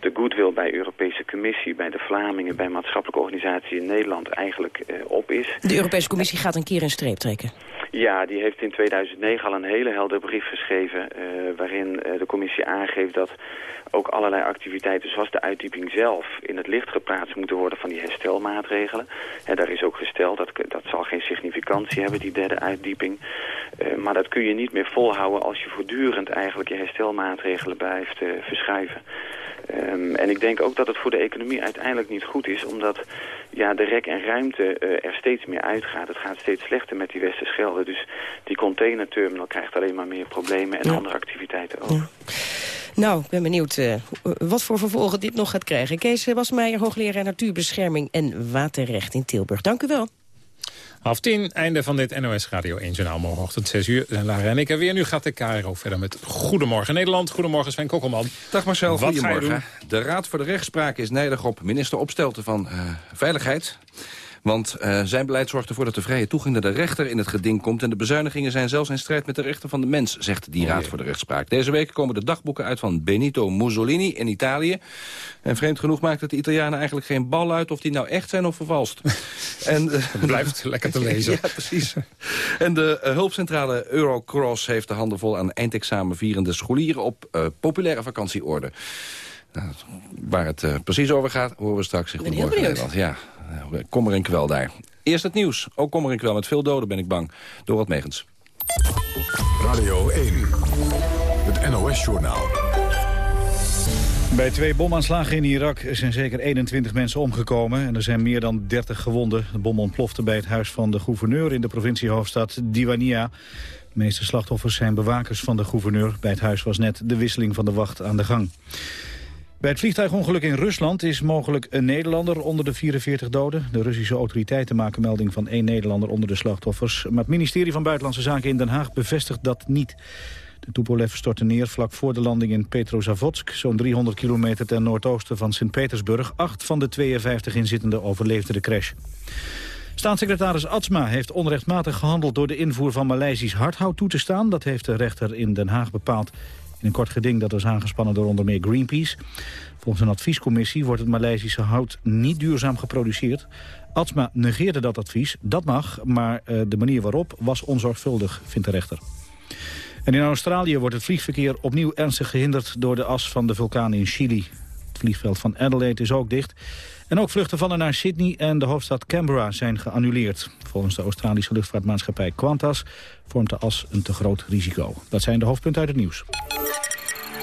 de goodwill bij de Europese Commissie, bij de Vlamingen, bij maatschappelijke organisaties in Nederland eigenlijk uh, op is. De Europese Commissie gaat een keer een streep trekken. Ja, die heeft in 2009 al een hele heldere brief geschreven... Uh, waarin uh, de commissie aangeeft dat ook allerlei activiteiten zoals de uitdieping zelf... in het licht geplaatst moeten worden van die herstelmaatregelen. En daar is ook gesteld, dat, dat zal geen significantie hebben, die derde uitdieping. Uh, maar dat kun je niet meer volhouden als je voortdurend eigenlijk je herstelmaatregelen blijft verschuiven. Um, en ik denk ook dat het voor de economie uiteindelijk niet goed is... omdat ja, de rek en ruimte uh, er steeds meer uitgaat. Het gaat steeds slechter met die Westerschelde. Dus die containerterminal krijgt alleen maar meer problemen en ja. andere activiteiten ook. Ja. Nou, ik ben benieuwd uh, wat voor vervolgen dit nog gaat krijgen. Kees Wasmeijer, hoogleraar natuurbescherming en waterrecht in Tilburg. Dank u wel. Half tien, einde van dit NOS Radio 1 Journaal. Morgenochtend 6 uur zijn Lara en ik er weer. Nu gaat de KRO verder met Goedemorgen Nederland. Goedemorgen Sven Kokkelman. Dag Marcel, Wat goedemorgen. De Raad voor de Rechtspraak is nijdig op minister Opstelten van uh, Veiligheid. Want uh, zijn beleid zorgt ervoor dat de vrije toegang naar de rechter in het geding komt... en de bezuinigingen zijn zelfs in strijd met de rechten van de mens... zegt die Raad voor de Rechtspraak. Deze week komen de dagboeken uit van Benito Mussolini in Italië. En vreemd genoeg maakt het de Italianen eigenlijk geen bal uit... of die nou echt zijn of vervalst. [LAUGHS] en, uh, het blijft lekker te [LAUGHS] lezen. ja, precies. En de uh, hulpcentrale Eurocross heeft de handen vol aan eindexamen vierende scholieren... op populaire vakantieorde. Nou, waar het precies over gaat, horen we straks in Goedemorgen Nederland. Ja, nou, kommer en kwel daar. Eerst het nieuws. Ook kommer en kwel met veel doden ben ik bang. Door wat Megens. Radio 1. Het NOS-journaal. Bij twee bomaanslagen in Irak zijn zeker 21 mensen omgekomen... en er zijn meer dan 30 gewonden. De bom ontplofte bij het huis van de gouverneur in de provinciehoofdstad Diwania. De meeste slachtoffers zijn bewakers van de gouverneur. Bij het huis was net de wisseling van de wacht aan de gang. Bij het vliegtuigongeluk in Rusland is mogelijk een Nederlander onder de 44 doden. De Russische autoriteiten maken melding van één Nederlander onder de slachtoffers. Maar het ministerie van Buitenlandse Zaken in Den Haag bevestigt dat niet. De Tupolev stortte neer vlak voor de landing in Petrozavodsk... zo'n 300 kilometer ten noordoosten van Sint-Petersburg. Acht van de 52 inzittenden overleefden de crash. Staatssecretaris Atsma heeft onrechtmatig gehandeld... door de invoer van Maleisisch hardhout toe te staan. Dat heeft de rechter in Den Haag bepaald in een kort geding dat was aangespannen door onder meer Greenpeace. Volgens een adviescommissie wordt het Maleisische hout niet duurzaam geproduceerd. Atsma negeerde dat advies, dat mag, maar uh, de manier waarop was onzorgvuldig, vindt de rechter. En in Australië wordt het vliegverkeer opnieuw ernstig gehinderd door de as van de vulkaan in Chili. Het vliegveld van Adelaide is ook dicht. En ook vluchten van en naar Sydney en de hoofdstad Canberra zijn geannuleerd. Volgens de Australische luchtvaartmaatschappij Qantas vormt de as een te groot risico. Dat zijn de hoofdpunten uit het nieuws.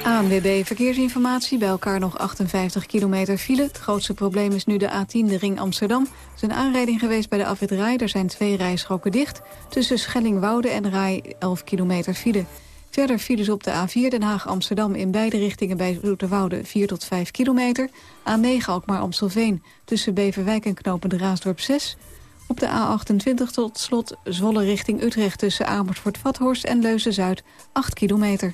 ANWB Verkeersinformatie, bij elkaar nog 58 kilometer file. Het grootste probleem is nu de A10, de ring Amsterdam. Er is een aanrijding geweest bij de afwit. Er zijn twee rijstroken dicht. Tussen Schellingwoude en Rai 11 kilometer file. Verder files op de A4 Den Haag-Amsterdam in beide richtingen bij Zoeterwoude 4 tot 5 kilometer. A9 Alkmaar-Amstelveen tussen Beverwijk en Knopen de Raasdorp 6. Op de A28 tot slot Zwolle richting Utrecht tussen Amersfoort-Vathorst en Leuzen-Zuid 8 kilometer.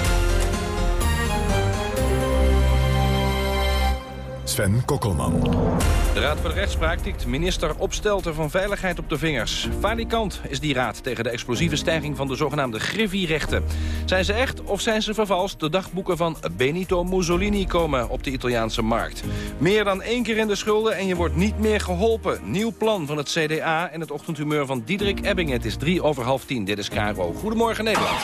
Sven Kokkelman. De Raad voor de Rechtspraak tikt minister Opstelten van Veiligheid op de vingers. Falikant is die raad tegen de explosieve stijging van de zogenaamde Griffie-rechten. Zijn ze echt of zijn ze vervalst? De dagboeken van Benito Mussolini komen op de Italiaanse markt. Meer dan één keer in de schulden en je wordt niet meer geholpen. Nieuw plan van het CDA en het ochtendhumeur van Diederik Ebbing. Het is drie over half tien. Dit is Caro. Goedemorgen Nederland.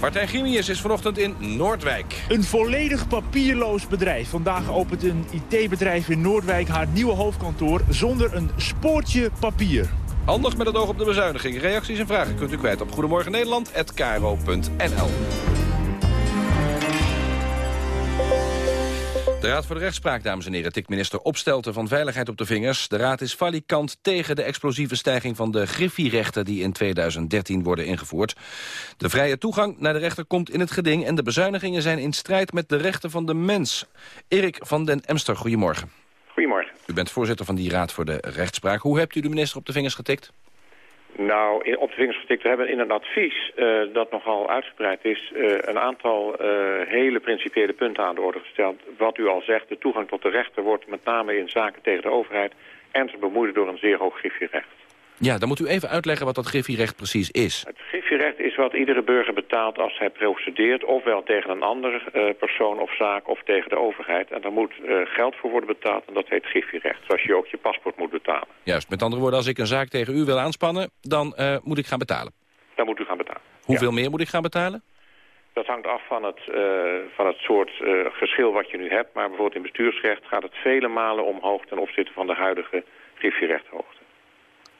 Partij Chemius is vanochtend in Noordwijk. Een volledig papierloos bedrijf. Vandaag opent een IT-bedrijf in Noordwijk haar nieuwe hoofdkantoor... zonder een spoortje papier. Handig met het oog op de bezuiniging. Reacties en vragen kunt u kwijt op Goedemorgen De Raad voor de Rechtspraak, dames en heren, tikt minister Opstelten van Veiligheid op de vingers. De Raad is valikant tegen de explosieve stijging van de griffierechten die in 2013 worden ingevoerd. De vrije toegang naar de rechter komt in het geding en de bezuinigingen zijn in strijd met de rechten van de mens. Erik van den Emster, goedemorgen. Goedemorgen. U bent voorzitter van die Raad voor de Rechtspraak. Hoe hebt u de minister op de vingers getikt? Nou, op de vingers getikt. We hebben in een advies uh, dat nogal uitgebreid is... Uh, een aantal uh, hele principiële punten aan de orde gesteld. Wat u al zegt, de toegang tot de rechter wordt met name in zaken tegen de overheid... ernstig bemoeid door een zeer hoog griffierecht. Ja, dan moet u even uitleggen wat dat griffierecht precies is. Het griffierecht is wat iedere burger betaalt als hij procedeert... ofwel tegen een andere uh, persoon of zaak of tegen de overheid. En daar moet uh, geld voor worden betaald en dat heet griffierecht. Zoals je ook je paspoort moet betalen. Juist, met andere woorden, als ik een zaak tegen u wil aanspannen... dan uh, moet ik gaan betalen. Dan moet u gaan betalen. Hoeveel ja. meer moet ik gaan betalen? Dat hangt af van het, van het soort geschil wat je nu hebt. Maar bijvoorbeeld in bestuursrecht gaat het vele malen omhoog... ten opzichte van de huidige griffierechthoogte.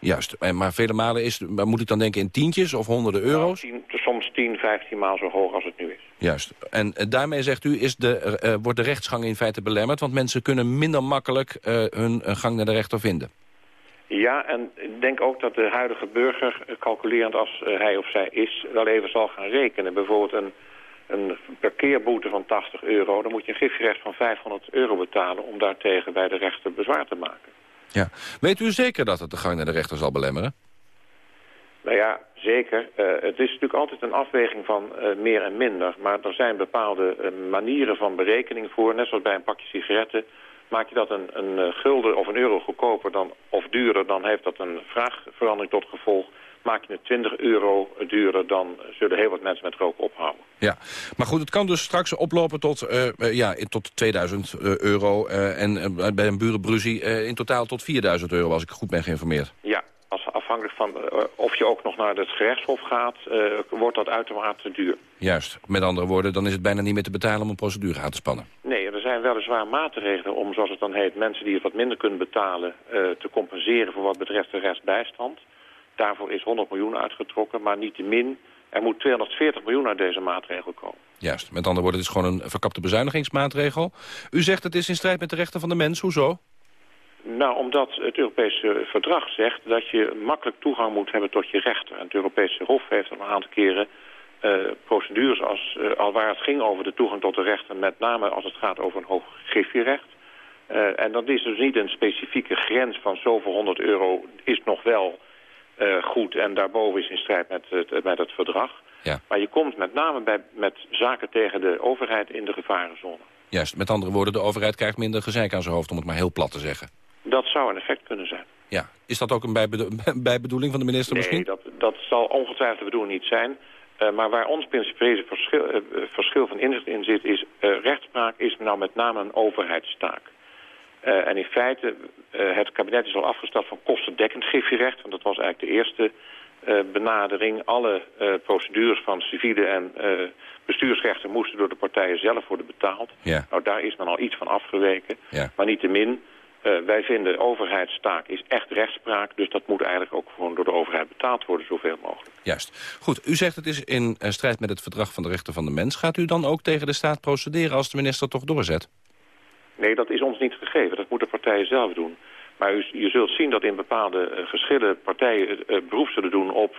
Juist, En- maar vele malen is, maar moet ik dan denken in tientjes of honderden euro's? Tien- soms 10, 15 maal zo hoog als het nu is. Juist. En eh, daarmee zegt u, is de, eh, wordt de rechtsgang in feite belemmerd... want mensen kunnen minder makkelijk eh, hun eh, gang naar de rechter vinden. Ja, en ik denk ook dat de huidige burger, eh, calculerend als eh, hij of zij is, wel even zal gaan rekenen. Bijvoorbeeld een, een parkeerboete van 80 euro, dan moet je een giftrecht van 500 euro betalen om daartegen bij de rechter bezwaar te maken. Ja. Weet u zeker dat het de gang naar de rechter zal belemmeren? Nou ja, zeker. Eh, het is natuurlijk altijd een afweging van eh, meer en minder. Maar er zijn bepaalde eh, manieren van berekening voor. Net zoals bij een pakje sigaretten. Maak je dat een, een gulden of een euro goedkoper dan, of duurder... dan heeft dat een vraagverandering tot gevolg. Maak je het 20 euro duurder, dan zullen heel wat mensen met roken ophouden. Ja, maar goed, het kan dus straks oplopen tot, eh, eh, ja, tot 2000 eh, euro... en bij een burenbruzie in totaal tot 4000 euro, als ik goed ben geïnformeerd. Ja, als, afhankelijk van of je ook nog naar het gerechtshof gaat... wordt dat uitermate duur. Juist. Met andere woorden, dan is het bijna niet meer te betalen om een procedure aan te spannen. Nee, er zijn weliswaar maatregelen om, zoals het dan heet... mensen die het wat minder kunnen betalen... te compenseren voor wat betreft de restbijstand. Daarvoor is 100 miljoen uitgetrokken, maar niet te min... er moet 240 miljoen uit deze maatregel komen. Juist. Met andere woorden, het is gewoon een verkapte bezuinigingsmaatregel. U zegt het is in strijd met de rechten van de mens. Hoezo? Nou, omdat het Europese verdrag zegt dat je makkelijk toegang moet hebben tot je rechter. En het Europese Hof heeft al een aantal keren eh, procedures als, eh, al waar het ging over de toegang tot de rechter, met name als het gaat over een hoog griffierecht. Eh, en dat is dus niet een specifieke grens van zoveel honderd euro is nog wel eh, goed en daarboven is in strijd met het, met het verdrag. Ja. Maar je komt met name bij, met zaken tegen de overheid in de gevarenzone. Juist. Met andere woorden, de overheid krijgt minder gezeik aan zijn hoofd... om het maar heel plat te zeggen. Dat zou een effect kunnen zijn. Ja. Is dat ook een bijbedo [LAUGHS] bijbedoeling van de minister Nee, misschien? dat, dat zal ongetwijfeld de bedoeling niet zijn. Eh, maar waar ons principiële verschil, eh, verschil van inzicht in zit... is uh, rechtspraak is nou met name een overheidstaak. Uh, en in feite, uh, het kabinet is al afgestapt van kostendekkend griffierecht... want dat was eigenlijk de eerste uh, benadering. Alle procedures van civiele en bestuursrechten moesten door de partijen zelf worden betaald. Ja. Nou, daar is men al iets van afgeweken. Ja. Maar niettemin, uh, wij vinden overheidstaak is echt rechtspraak. Dus dat moet eigenlijk ook gewoon door de overheid betaald worden, zoveel mogelijk. Juist. Goed, u zegt het is in uh, strijd met het verdrag van de rechten van de mens. Gaat u dan ook tegen de staat procederen als de minister toch doorzet? Nee, dat is ons niet gegeven. Dat moeten partijen zelf doen. Maar u, je zult zien dat in bepaalde uh, geschillen partijen beroep zullen doen op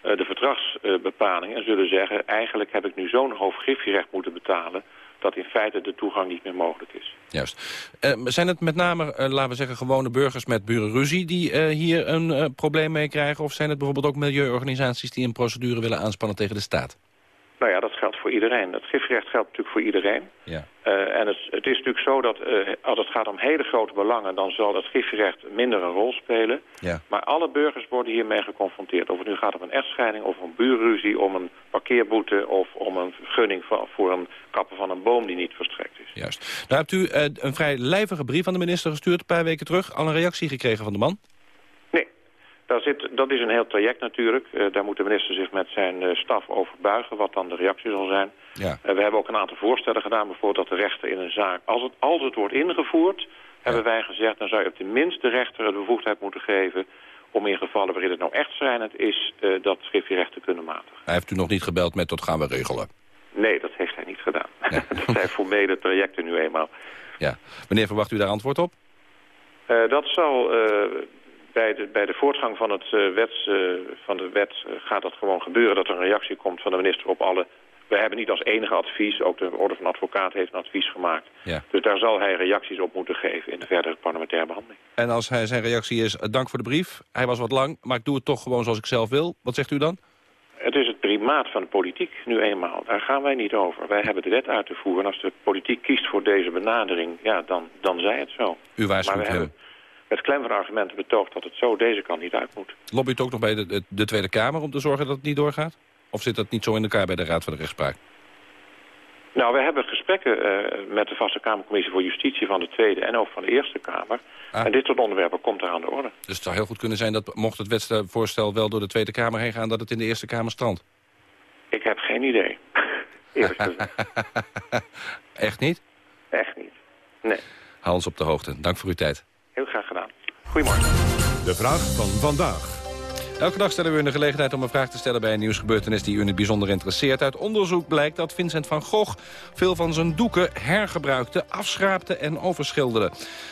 de verdragsbepaling. en zullen zeggen, eigenlijk heb ik nu zo'n hoog griffierecht moeten betalen dat in feite de toegang niet meer mogelijk is. Juist. Uh, zijn het met name, uh, laten we zeggen, gewone burgers met burenruzie... die uh, hier een probleem mee krijgen? Of zijn het bijvoorbeeld ook milieuorganisaties... die een procedure willen aanspannen tegen de staat? Nou ja, dat voor iedereen. Het griffierecht geldt natuurlijk voor iedereen. Ja. en het, het, is natuurlijk zo dat als het gaat om hele grote belangen... dan zal het griffierecht minder een rol spelen. Ja. Maar alle burgers worden hiermee geconfronteerd. Of het nu gaat om een echtscheiding of een buurruzie... om een parkeerboete of om een vergunning van, voor een kappen van een boom die niet verstrekt is. Juist. Daar hebt u uh, een vrij lijvige brief aan de minister gestuurd... een paar weken terug. Al een reactie gekregen van de man? Daar zit, dat is een heel traject natuurlijk. Uh, daar moet de minister zich met zijn uh, staf over buigen... wat dan de reactie zal zijn. Ja. we hebben ook een aantal voorstellen gedaan... bijvoorbeeld dat de rechter in een zaak... als het, als het wordt ingevoerd, ja. hebben wij gezegd... dan zou je op de minst de rechter de bevoegdheid moeten geven om in gevallen waarin het nou echt schrijnend is... Dat schriftrecht te kunnen matigen. Hij heeft u nog niet gebeld met dat gaan we regelen? Nee, dat heeft hij niet gedaan. Nee. [LAUGHS] dat zijn formele trajecten nu eenmaal. Ja. Wanneer verwacht u daar antwoord op? Uh, dat zal uh, bij, de, bij de voortgang van, het, uh, wets, van de wet gaat dat gewoon gebeuren... dat er een reactie komt van de minister op alle... We hebben niet als enige advies, ook de Orde van Advocaat heeft een advies gemaakt. Ja. Dus daar zal hij reacties op moeten geven in de verdere parlementaire behandeling. En als hij zijn reactie is, dank voor de brief, hij was wat lang... maar ik doe het toch gewoon zoals ik zelf wil. Wat zegt u dan? Het is het primaat van de politiek nu eenmaal. Daar gaan wij niet over. Wij hebben de wet uit te voeren. En als de politiek kiest voor deze benadering, ja, dan, dan zij het zo. U waarschuwt hem. hebben met klem van argumenten betoogd dat het zo deze kant niet uit moet. Lobbyt ook nog bij de, de, de, Tweede Kamer om te zorgen dat het niet doorgaat? Of zit dat niet zo in elkaar bij de Raad van de Rechtspraak? Nou, we hebben gesprekken uh, met de Vaste Kamercommissie voor Justitie van de Tweede en ook van de Eerste Kamer. Ah. En dit soort onderwerpen komt er aan de orde. Dus het zou heel goed kunnen zijn dat mocht het wetsvoorstel wel door de Tweede Kamer heen gaan... dat het in de Eerste Kamer strandt? Ik heb geen idee. [LAUGHS] Eerlijk gezegd. [LAUGHS] Echt niet? Echt niet. Nee. Hou ons op de hoogte. Dank voor uw tijd. Heel graag gedaan. Goedemorgen. De vraag van vandaag. Elke dag stellen we u de gelegenheid om een vraag te stellen bij een nieuwsgebeurtenis die u in het bijzonder interesseert. Uit onderzoek blijkt dat Vincent van Gogh veel van zijn doeken hergebruikte, afschraapte en overschilderde.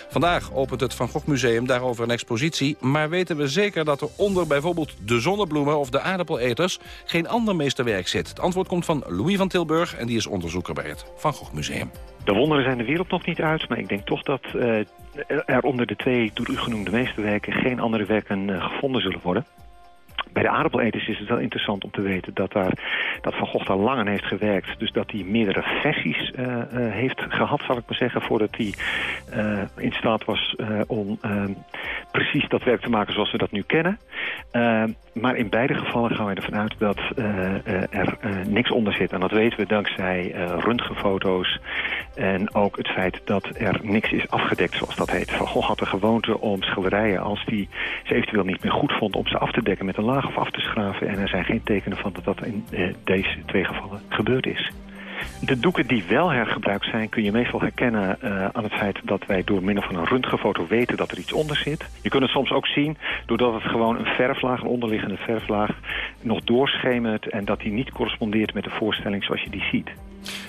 Vandaag opent het Van Gogh Museum daarover een expositie, maar weten we zeker dat er onder bijvoorbeeld de zonnebloemen of de aardappeleters geen ander meesterwerk zit? Het antwoord komt van Louis van Tilburg en die is onderzoeker bij het Van Gogh Museum. De wonderen zijn de wereld nog niet uit, maar ik denk toch dat uh, er onder de twee door u genoemde meesterwerken geen andere werken uh, gevonden zullen worden. Bij de aardappeleters is het wel interessant om te weten dat, daar, dat Van Gogh daar lang aan heeft gewerkt. Dus dat hij meerdere versies uh, uh, heeft gehad, zal ik maar zeggen, voordat hij uh, in staat was om precies dat werk te maken zoals we dat nu kennen. maar in beide gevallen gaan we ervan uit dat er niks onder zit. En dat weten we dankzij röntgenfoto's en ook het feit dat er niks is afgedekt, zoals dat heet. Van Gogh had de gewoonte om schilderijen, als hij ze eventueel niet meer goed vond, om ze af te dekken met een laag of af te schraven. En er zijn geen tekenen van dat dat in eh, deze twee gevallen gebeurd is. De doeken die wel hergebruikt zijn kun je meestal herkennen uh, aan het feit dat wij door middel van een röntgenfoto weten dat er iets onder zit. Je kunt het soms ook zien doordat het gewoon een verflaag, een onderliggende verflaag, nog doorschemert en dat die niet correspondeert met de voorstelling zoals je die ziet.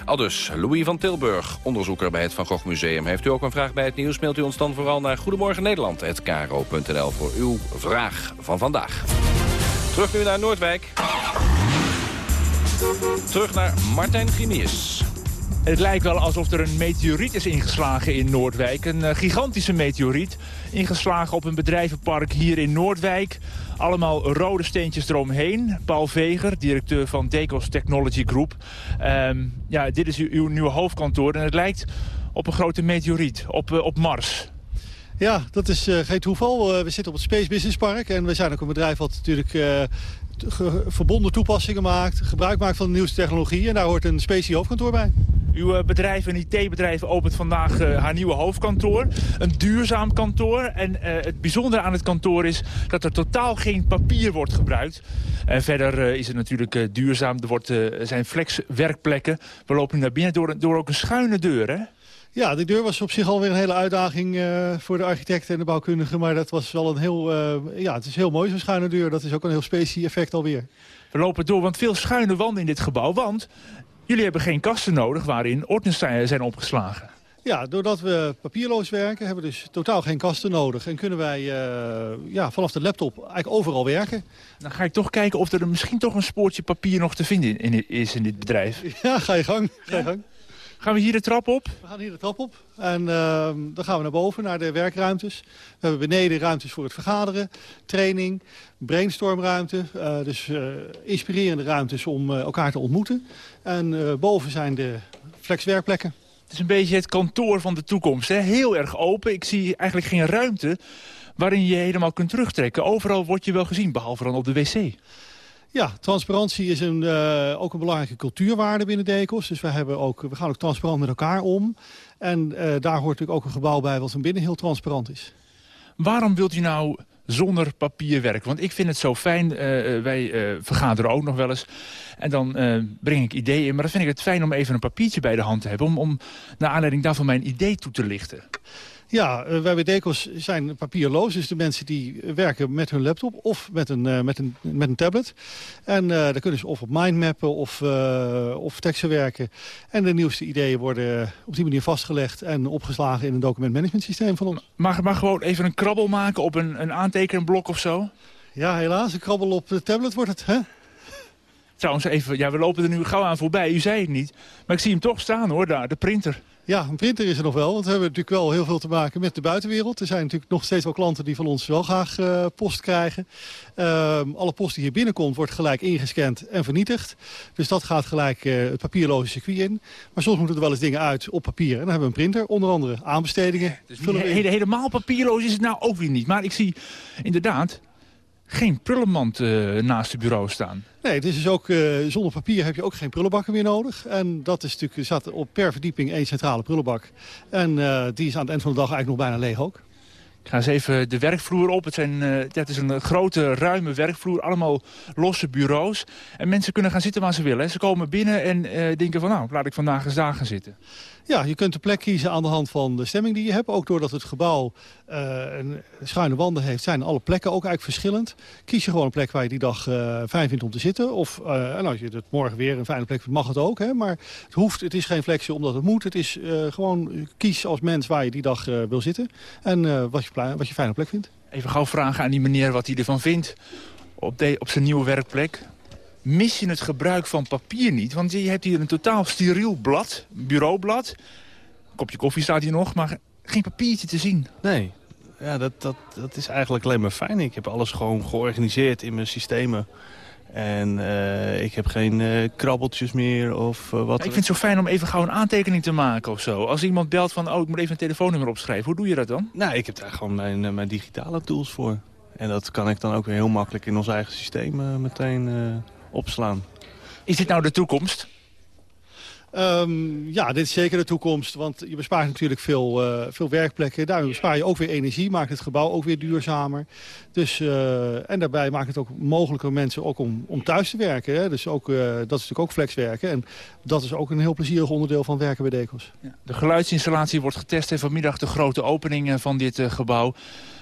Al dus, Louis van Tilburg, onderzoeker bij het Van Gogh Museum. Heeft u ook een vraag bij het nieuws, mailt u ons dan vooral naar Goedemorgen Nederland@kro.nl voor uw vraag van vandaag. Terug nu naar Noordwijk. Terug naar Martijn Grimius. Het lijkt wel alsof er een meteoriet is ingeslagen in Noordwijk. Een uh, gigantische meteoriet. Ingeslagen op een bedrijvenpark hier in Noordwijk. Allemaal rode steentjes eromheen. Paul Veger, directeur van Decos Technology Group. Um, ja, dit is uw, uw, nieuwe hoofdkantoor en het lijkt op een grote meteoriet op, uh, op Mars. Ja, dat is uh, geen toeval. we zitten op het Space Business Park en we zijn ook een bedrijf wat natuurlijk verbonden toepassingen maakt, gebruik maakt van de nieuwste technologie. En daar hoort een Specie hoofdkantoor bij. Uw bedrijf, een IT-bedrijf, opent vandaag haar nieuwe hoofdkantoor. Een duurzaam kantoor. En het bijzondere aan het kantoor is dat er totaal geen papier wordt gebruikt. En verder is het natuurlijk duurzaam. Er wordt, zijn flexwerkplekken. We lopen nu naar binnen door, door ook een schuine deur, hè? Ja, de deur was op zich alweer een hele uitdaging uh, voor de architecten en de bouwkundigen. Maar dat was wel een heel, uh, ja, het is heel mooi zo'n schuine deur. Dat is ook een heel specie effect alweer. We lopen door, want veel schuine wanden in dit gebouw. Want jullie hebben geen kasten nodig waarin ordners zijn opgeslagen. Ja, doordat we papierloos werken hebben we dus totaal geen kasten nodig. En kunnen wij uh, ja, vanaf de laptop eigenlijk overal werken. Dan ga ik toch kijken of er misschien toch een spoortje papier nog te vinden in, is in dit bedrijf. [LAUGHS] Ja, ga je gang. Ga je gang. Gaan we hier de trap op? We gaan hier de trap op. En uh, dan gaan we naar boven, naar de werkruimtes. We hebben beneden ruimtes voor het vergaderen, training, brainstormruimte. Uh, dus uh, inspirerende ruimtes om elkaar te ontmoeten. En boven zijn de flexwerkplekken. Het is een beetje het kantoor van de toekomst. Hè? Heel erg open. Ik zie eigenlijk geen ruimte waarin je helemaal kunt terugtrekken. Overal word je wel gezien, behalve dan op de wc. Ja, transparantie is een, uh, ook een belangrijke cultuurwaarde binnen Decos. Dus we, hebben ook, we gaan ook transparant met elkaar om. En uh, daar hoort natuurlijk ook een gebouw bij wat van binnen heel transparant is. Waarom wilt u nou zonder papier werken? Want ik vind het zo fijn. Uh, wij vergaderen ook nog wel eens. En dan breng ik ideeën in. Maar dan vind ik het fijn om even een papiertje bij de hand te hebben. Om, om naar aanleiding daarvan mijn idee toe te lichten. Ja, wij bij Decos zijn papierloos. Dus de mensen die werken met hun laptop of met een, uh, met een, met een tablet. En uh, daar kunnen ze of op mindmappen of, of teksten werken. En de nieuwste ideeën worden op die manier vastgelegd... en opgeslagen in een documentmanagement systeem van ons. Mag, mag gewoon even een krabbel maken op een, een aantekenblok of zo? Ja, helaas. Een krabbel op de tablet wordt het, hè? Trouwens, even, ja, we lopen er nu gauw aan voorbij. U zei het niet. Maar ik zie hem toch staan, hoor, daar, de printer. Ja, een printer is er nog wel. Want we hebben natuurlijk wel heel veel te maken met de buitenwereld. Er zijn natuurlijk nog steeds wel klanten die van ons wel graag uh, post krijgen. Uh, alle post die hier binnenkomt wordt gelijk ingescand en vernietigd. Dus dat gaat gelijk uh, het papierloze circuit in. Maar soms moeten er wel eens dingen uit op papier. En dan hebben we een printer. Onder andere aanbestedingen. Dus he helemaal papierloos is het nou ook weer niet. Maar ik zie inderdaad geen prullenmand uh, naast het bureau staan. Nee, het is dus ook, uh, zonder papier heb je ook geen prullenbakken meer nodig. En dat is natuurlijk, er zat op per verdieping één centrale prullenbak. En uh, die is aan het eind van de dag eigenlijk nog bijna leeg ook. Ik ga eens even de werkvloer op. Het, zijn, het is een grote, ruime werkvloer. Allemaal losse bureaus. En mensen kunnen gaan zitten waar ze willen. Ze komen binnen en denken van nou, laat ik vandaag eens daar gaan zitten. Ja, je kunt de plek kiezen aan de hand van de stemming die je hebt. Ook doordat het gebouw uh, een schuine wanden heeft, zijn alle plekken ook eigenlijk verschillend. Kies je gewoon een plek waar je die dag uh, fijn vindt om te zitten. Of uh, en als je het morgen weer een fijne plek vindt, mag het ook. Hè? Maar het hoeft, het is geen flexie omdat het moet. Het is gewoon kies als mens waar je die dag wil zitten. En wat, je, wat je fijne plek vindt. Even gauw vragen aan die meneer wat hij ervan vindt op, op zijn nieuwe werkplek mis je het gebruik van papier niet. Want je hebt hier een totaal steriel blad, bureaublad. Een kopje koffie staat hier nog, maar geen papiertje te zien. Nee, ja, dat, dat, dat is eigenlijk alleen maar fijn. Ik heb alles gewoon georganiseerd in mijn systemen. En uh, ik heb geen uh, krabbeltjes meer of uh, wat. ik vind het zo fijn om even gauw een aantekening te maken of zo. Als iemand belt van, oh, ik moet even een telefoonnummer opschrijven. Hoe doe je dat dan? Nou, ik heb daar gewoon mijn, mijn digitale tools voor. En dat kan ik dan ook weer heel makkelijk in ons eigen systeem meteen opslaan. Is dit nou de toekomst? Um, ja, dit is zeker de toekomst. Want je bespaart natuurlijk veel, uh, veel werkplekken. Daarmee bespaar je ook weer energie. Maakt het gebouw ook weer duurzamer. Dus, uh, en daarbij maakt het ook mogelijk voor mensen ook om, om thuis te werken. Hè? Dus ook, uh, dat is natuurlijk ook flexwerken. En dat is ook een heel plezierig onderdeel van werken bij Decos. Ja. De geluidsinstallatie wordt getest. En vanmiddag de grote opening van dit gebouw.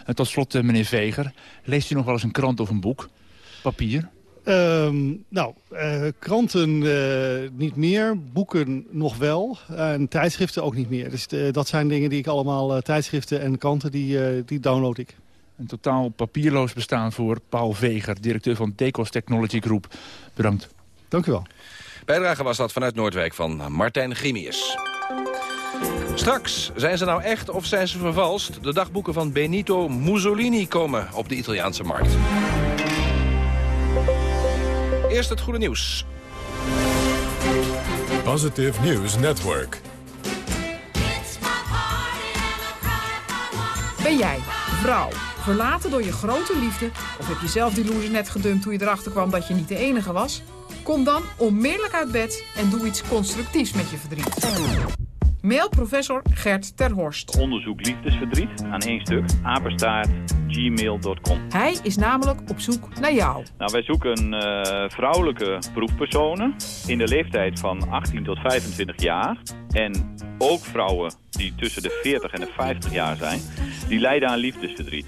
En tot slot, meneer Veger. Leest u nog wel eens een krant of een boek? Papier? Um, nou, uh, kranten uh, niet meer, boeken nog wel en tijdschriften ook niet meer. Dus uh, dat zijn dingen die ik allemaal, tijdschriften en kranten, die, die download ik. Een totaal papierloos bestaan voor Paul Veger, directeur van Decos Technology Group. Bedankt. Dank u wel. Bijdrage was dat vanuit Noordwijk van Martijn Grimius. Straks, zijn ze nou echt of zijn ze vervalst? De dagboeken van Benito Mussolini komen op de Italiaanse markt. Eerst het goede nieuws. Positive News Network. Ben jij, vrouw, verlaten door je grote liefde... of heb je zelf die loser net gedumpt toen je erachter kwam dat je niet de enige was? Kom dan onmiddellijk uit bed en doe iets constructiefs met je verdriet. Mail professor Gert Terhorst. Onderzoek liefdesverdriet aan één stuk. Apenstaart gmail.com. Hij is namelijk op zoek naar jou. Nou, wij zoeken uh, vrouwelijke proefpersonen in de leeftijd van 18 tot 25 jaar. En ook vrouwen die tussen de 40 en de 50 jaar zijn. Die lijden aan liefdesverdriet.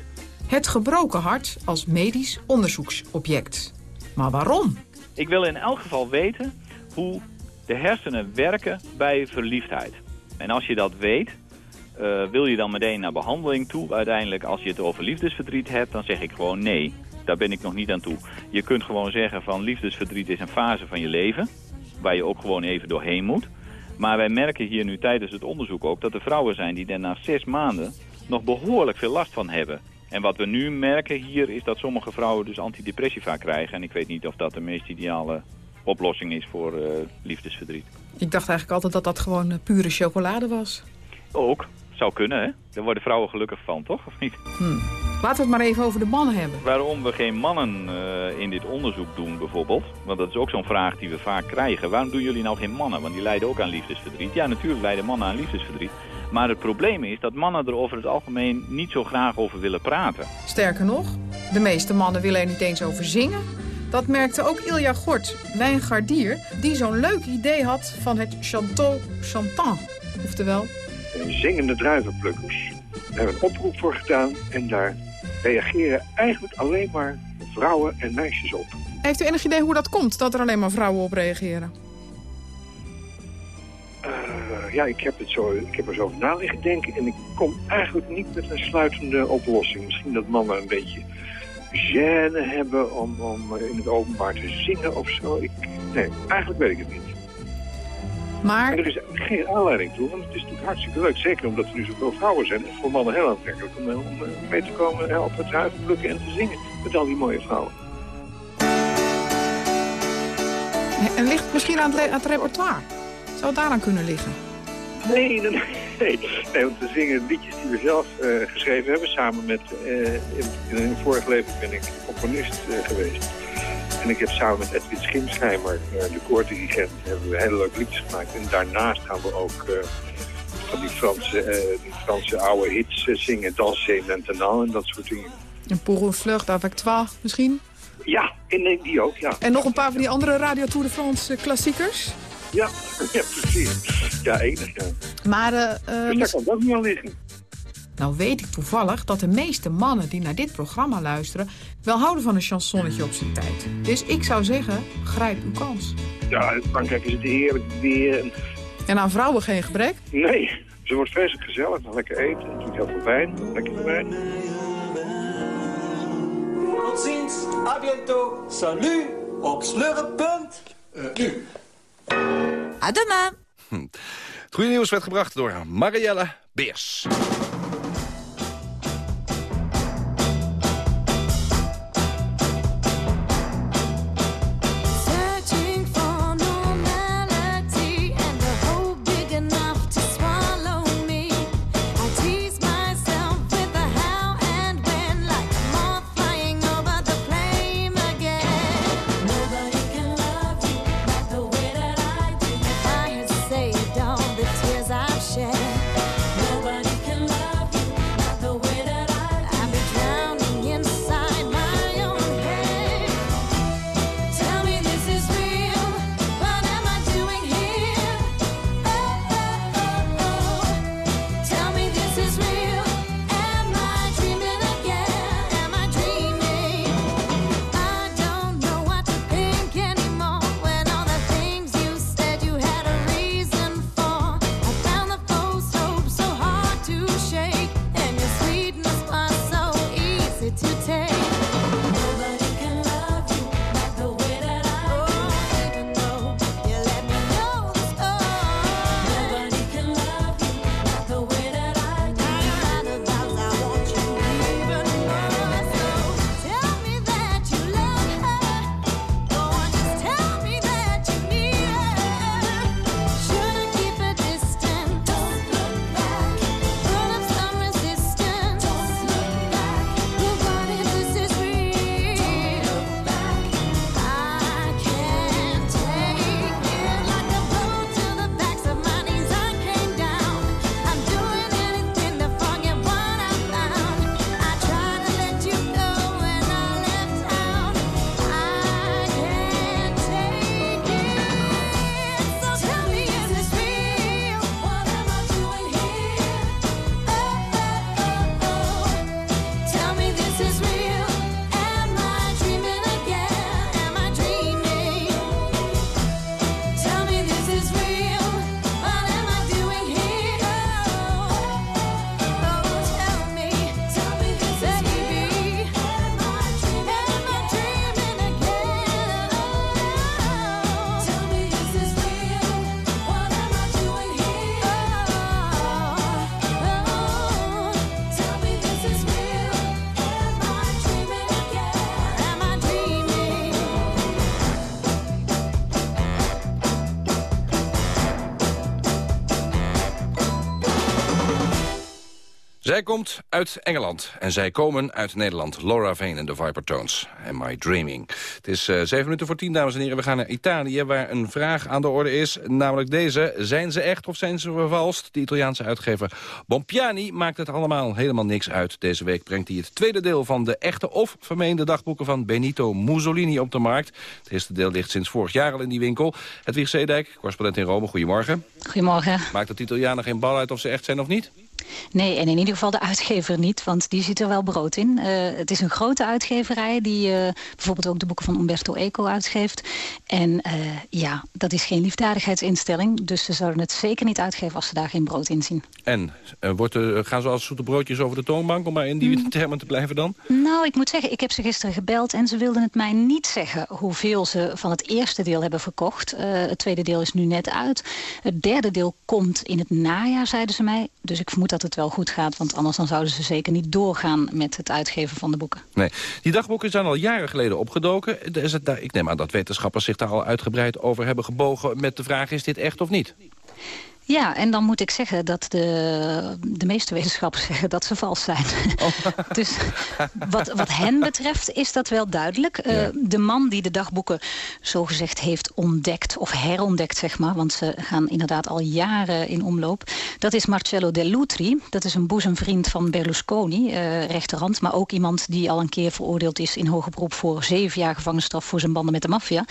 Het gebroken hart als medisch onderzoeksobject. Maar waarom? Ik wil in elk geval weten hoe de hersenen werken bij verliefdheid. En als je dat weet, uh, wil je dan meteen naar behandeling toe? Uiteindelijk, als je het over liefdesverdriet hebt, dan zeg ik gewoon nee. Daar ben ik nog niet aan toe. Je kunt gewoon zeggen van liefdesverdriet is een fase van je leven... waar je ook gewoon even doorheen moet. Maar wij merken hier nu tijdens het onderzoek ook... dat er vrouwen zijn die er na zes maanden nog behoorlijk veel last van hebben. En wat we nu merken hier is dat sommige vrouwen dus antidepressiva krijgen. En ik weet niet of dat de meest ideale oplossing is voor uh, liefdesverdriet. Ik dacht eigenlijk altijd dat dat gewoon uh, pure chocolade was. Ook. Zou kunnen, hè? Daar worden vrouwen gelukkig van, toch? Of niet? Hmm. Laten we het maar even over de mannen hebben. Waarom we geen mannen uh, in dit onderzoek doen, bijvoorbeeld. Want dat is ook zo'n vraag die we vaak krijgen. Waarom doen jullie nou geen mannen? Want die lijden ook aan liefdesverdriet. Ja, natuurlijk lijden mannen aan liefdesverdriet. Maar het probleem is dat mannen er over het algemeen niet zo graag over willen praten. Sterker nog, de meeste mannen willen er niet eens over zingen. Dat merkte ook Ilja Gort, wijngaardier, die zo'n leuk idee had van het Chanteau Chantant. Oftewel... Zingende druivenplukkers. Daar hebben we een oproep voor gedaan en daar reageren eigenlijk alleen maar vrouwen en meisjes op. Heeft u enig idee hoe dat komt, dat er alleen maar vrouwen op reageren? Uh, ja, ik heb, het zo, ik heb er zo over na liggen denken en ik kom eigenlijk niet met een sluitende oplossing. Misschien dat mannen een beetje gêne hebben om, om in het openbaar te zingen of zo. Ik, nee, eigenlijk weet ik het niet. Maar... En er is geen aanleiding toe, want het is natuurlijk hartstikke leuk. Zeker omdat er nu zoveel vrouwen zijn. Het is voor mannen heel aantrekkelijk om, om mee te komen helpen het zuiver plukken en te zingen. Met al die mooie vrouwen. En ligt het misschien aan het, aan het repertoire? Zou het daaraan kunnen liggen? Nee, nee, nee. Nee want we zingen liedjes die we zelf uh, geschreven hebben. Samen met, uh, in, in een vorig leven ben ik componist uh, geweest. En ik heb samen met Edwin Schimschijmer, de koordirigent, hebben we hele leuke liedjes gemaakt. En daarnaast gaan we ook van die Franse, eh, die Franse oude hits eh, zingen. Danser maintenant en dat soort dingen. Een Pour une fleur d'avec toi misschien? Ja, en nee, die ook, ja. En nog een paar van die andere Radio Tour de France eh, klassiekers? Ja, [LAUGHS] ja precies. Ja, enig, ja. Maar... eh, eh, Dus daar kan ook niet aan liggen. Nou weet ik toevallig dat de meeste mannen die naar dit programma luisteren... wel houden van een chansonnetje op zijn tijd. Dus ik zou zeggen, grijp uw kans. Ja, in Frankrijk is het heerlijk weer. En aan vrouwen geen gebrek? Nee, ze wordt vreselijk gezellig. Dan lekker eten, het doet heel veel wijn, lekker wijn. Tot ziens, à bientôt. Salut, op slurrenpunt. nu. À demain. Het goede nieuws werd gebracht door Marielle Beers. Zij komt uit Engeland en zij komen uit Nederland. Laura Vane en de Vipertones. Am I Dreaming. Het is eh, zeven minuten voor tien, dames en heren. We gaan naar Italië, waar een vraag aan de orde is. Namelijk deze. Zijn ze echt of zijn ze vervalst? De Italiaanse uitgever Bompiani maakt het allemaal helemaal niks uit. Deze week brengt hij het tweede deel van de echte of vermeende dagboeken van Benito Mussolini op de markt. Het eerste deel ligt sinds vorig jaar al in die winkel. Hedwig Zeedijk, correspondent in Rome. Goedemorgen. Goedemorgen. Maakt het Italianen geen bal uit of ze echt zijn of niet? Nee, en in ieder geval de uitgever niet, want die ziet er wel brood in. Eh, het is een grote uitgeverij die eh, bijvoorbeeld ook de boeken van Umberto Eco uitgeeft. En eh, ja, dat is geen liefdadigheidsinstelling, dus ze zouden het zeker niet uitgeven als ze daar geen brood in zien. En eh, wordt er, gaan ze als zoete broodjes over de toonbank, om maar in die termen te blijven dan? Nou, ik moet zeggen, ik heb ze gisteren gebeld en ze wilden het mij niet zeggen hoeveel ze van het eerste deel hebben verkocht. Eh, het tweede deel is nu net uit. Het derde deel komt in het najaar, zeiden ze mij. Dus ik vermoed dat het wel goed gaat, want anders dan zouden ze zeker niet doorgaan met het uitgeven van de boeken. Nee, die dagboeken zijn al jaren geleden opgedoken. Is het daar, ik neem aan dat wetenschappers zich daar al uitgebreid over hebben gebogen met de vraag is dit echt of niet? Ja, en dan moet ik zeggen dat de, de meeste wetenschappers [LAUGHS] zeggen dat ze vals zijn. [LAUGHS] dus wat, wat hen betreft is dat wel duidelijk. Eh, de man die de dagboeken zogezegd heeft ontdekt, of herontdekt zeg maar... want ze gaan inderdaad al jaren in omloop... dat is Marcello Dell'Utri. Dat is een boezemvriend van Berlusconi, eh, rechterhand... maar ook iemand die al een keer veroordeeld is in hoger beroep... voor zeven jaar gevangenisstraf voor zijn banden met de maffia.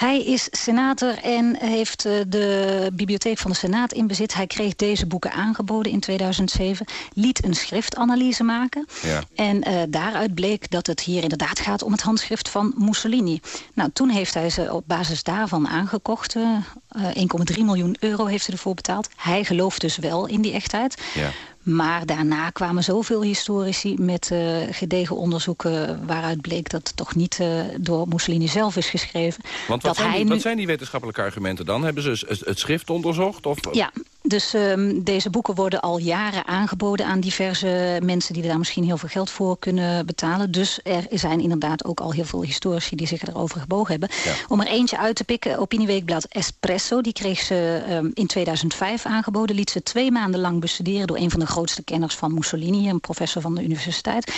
Hij is senator en heeft eh, de bibliotheek van de Senaat in bezit. Hij kreeg deze boeken aangeboden in 2007. Liet een schriftanalyse maken. Ja. En eh, daaruit bleek dat het hier inderdaad gaat om het handschrift van Mussolini. Nou, toen heeft hij ze op basis daarvan aangekocht. eh, eh, 1,3 miljoen euro heeft hij ervoor betaald. Hij gelooft dus wel in die echtheid. Ja. Maar daarna kwamen zoveel historici met eh, gedegen onderzoeken... waaruit bleek dat het toch niet eh, door Mussolini zelf is geschreven. Want wat, dat zijn hij die, nu... wat zijn die wetenschappelijke argumenten dan? Hebben ze het, het schrift onderzocht? Of... Ja, dus ehm, deze boeken worden al jaren aangeboden aan diverse mensen... die daar misschien heel veel geld voor kunnen betalen. Dus er zijn inderdaad ook al heel veel historici die zich erover gebogen hebben. Om er eentje uit te pikken, opinieweekblad Espresso... die kreeg ze ehm, in 2005 aangeboden. Liet ze twee maanden lang bestuderen door een van de grootste kenners van Mussolini... een professor van de universiteit.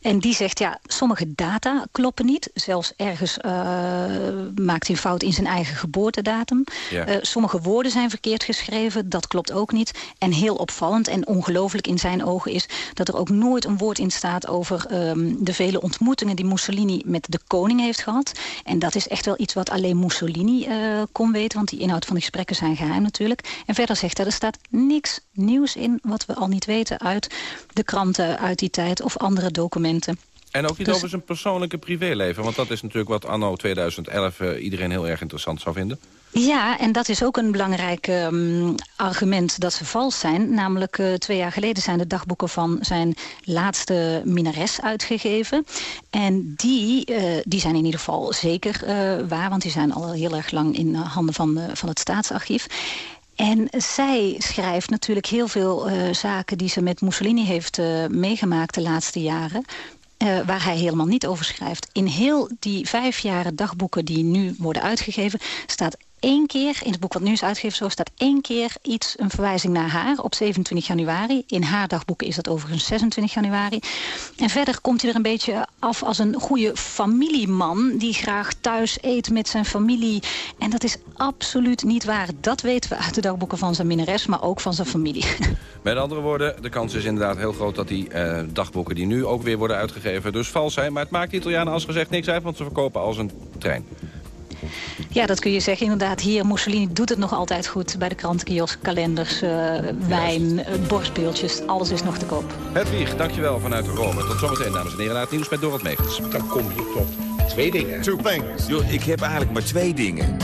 En die zegt, ja, sommige data kloppen niet. Zelfs ergens eh, maakt hij een fout in zijn eigen geboortedatum. Ja. Eh, sommige woorden zijn verkeerd geschreven, dat klopt ook niet. En heel opvallend en ongelooflijk in zijn ogen is... dat er ook nooit een woord in staat over ehm, de vele ontmoetingen... die Mussolini met de koning heeft gehad. En dat is echt wel iets wat alleen Mussolini eh, kon weten... want die inhoud van de gesprekken zijn geheim natuurlijk. En verder zegt hij, er staat niks nieuws in... wat we al niet weten uit de kranten uit die tijd of andere documenten. En ook niet Dus- over zijn persoonlijke privéleven. Want dat is natuurlijk wat anno 2011 eh, iedereen heel erg interessant zou vinden. Ja, en dat is ook een belangrijk ehm, argument dat ze vals zijn. Namelijk eh, twee jaar geleden zijn de dagboeken van zijn laatste minares uitgegeven. En die, eh, die zijn in ieder geval zeker waar, want die zijn al heel erg lang in handen van, van het staatsarchief. En zij schrijft natuurlijk heel veel eh, zaken die ze met Mussolini heeft eh, meegemaakt de laatste jaren. eh, waar hij helemaal niet over schrijft. In heel die vijf jaren dagboeken die nu worden uitgegeven... staat één keer, in het boek wat nu is uitgegeven... zo staat één keer iets, een verwijzing naar haar op 27 januari. In haar dagboeken is dat overigens 26 januari. En verder komt hij er een beetje af als een goede familieman... die graag thuis eet met zijn familie. En dat is absoluut niet waar. Dat weten we uit de dagboeken van zijn minnares... maar ook van zijn familie. [LAUGHS] Met andere woorden, de kans is inderdaad heel groot... dat die eh, dagboeken die nu ook weer worden uitgegeven dus vals zijn. Maar het maakt de Italianen als gezegd niks uit... want ze verkopen als een trein. Ja, dat kun je zeggen. Inderdaad, hier Mussolini doet het nog altijd goed... bij de krantenkiosk, kalenders, eh, wijn, eh, borstbeeldjes. Alles is nog te koop. Hedwig, dankjewel vanuit Rome. Tot zometeen, dames en heren, naar het nieuws met Dorot Megens. Dan kom je tot twee dingen. Two things. Yo, ik heb eigenlijk maar twee dingen.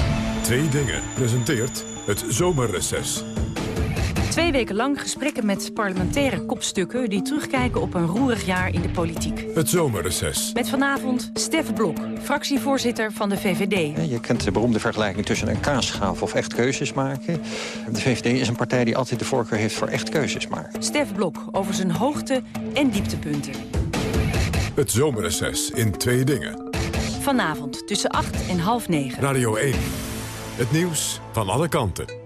Twee dingen presenteert het zomerreces. Twee weken lang gesprekken met parlementaire kopstukken... die terugkijken op een roerig jaar in de politiek. Het zomerreces. Met vanavond Stef Blok, fractievoorzitter van de VVD. Je kent de beroemde vergelijking tussen een kaasschaaf of echt keuzes maken. De VVD is een partij die altijd de voorkeur heeft voor echt keuzes maken. Stef Blok over zijn hoogte- en dieptepunten. Het zomerreces in twee dingen. Vanavond tussen 8 en half 9. Radio 1. Het nieuws van alle kanten.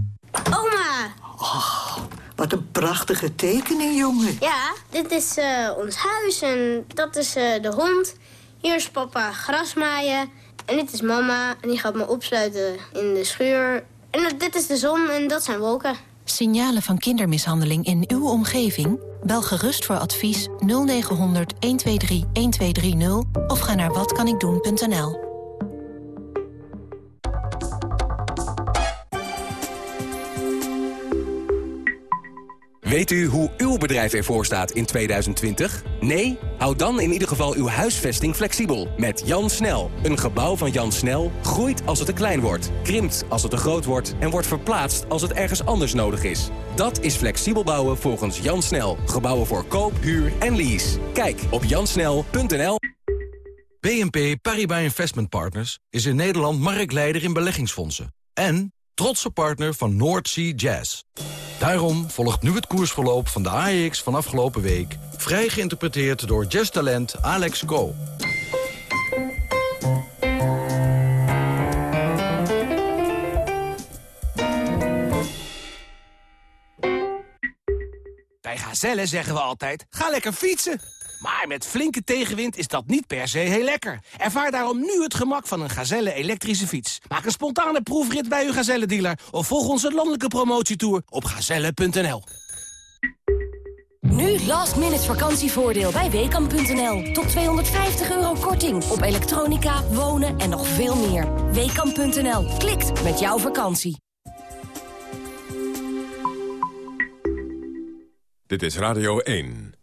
Wat een prachtige tekening, jongen. Ja, dit is eh, ons huis en dat is eh, de hond. Hier is papa grasmaaien. En dit is mama en die gaat me opsluiten in de schuur. En dit is de zon en dat zijn wolken. Signalen van kindermishandeling in uw omgeving? Bel gerust voor advies 0900 123 1230 of ga naar watkanikdoen.nl. Weet u hoe uw bedrijf ervoor staat in 2020? Nee? Houd dan in ieder geval uw huisvesting flexibel met Jan Snel. Een gebouw van Jan Snel groeit als het te klein wordt, krimpt als het te groot wordt en wordt verplaatst als het ergens anders nodig is. Dat is flexibel bouwen volgens Jan Snel. Gebouwen voor koop, huur en lease. Kijk op jansnel.nl. BNP Paribas Investment Partners is in Nederland marktleider in beleggingsfondsen. En trotse partner van North Sea Jazz. Daarom volgt nu het koersverloop van de AEX van afgelopen week... vrij geïnterpreteerd door jazztalent Alex Go. Bij Gazelle zeggen we altijd, ga lekker fietsen. Maar met flinke tegenwind is dat niet per se heel lekker. Ervaar daarom nu het gemak van een Gazelle elektrische fiets. Maak een spontane proefrit bij uw Gazelle-dealer... of volg onze landelijke promotietour op gazelle.nl. Nu last minute vakantievoordeel bij Weekamp.nl. Tot 250 euro korting op elektronica, wonen en nog veel meer. Weekamp.nl. Klikt met jouw vakantie. Dit is Radio 1.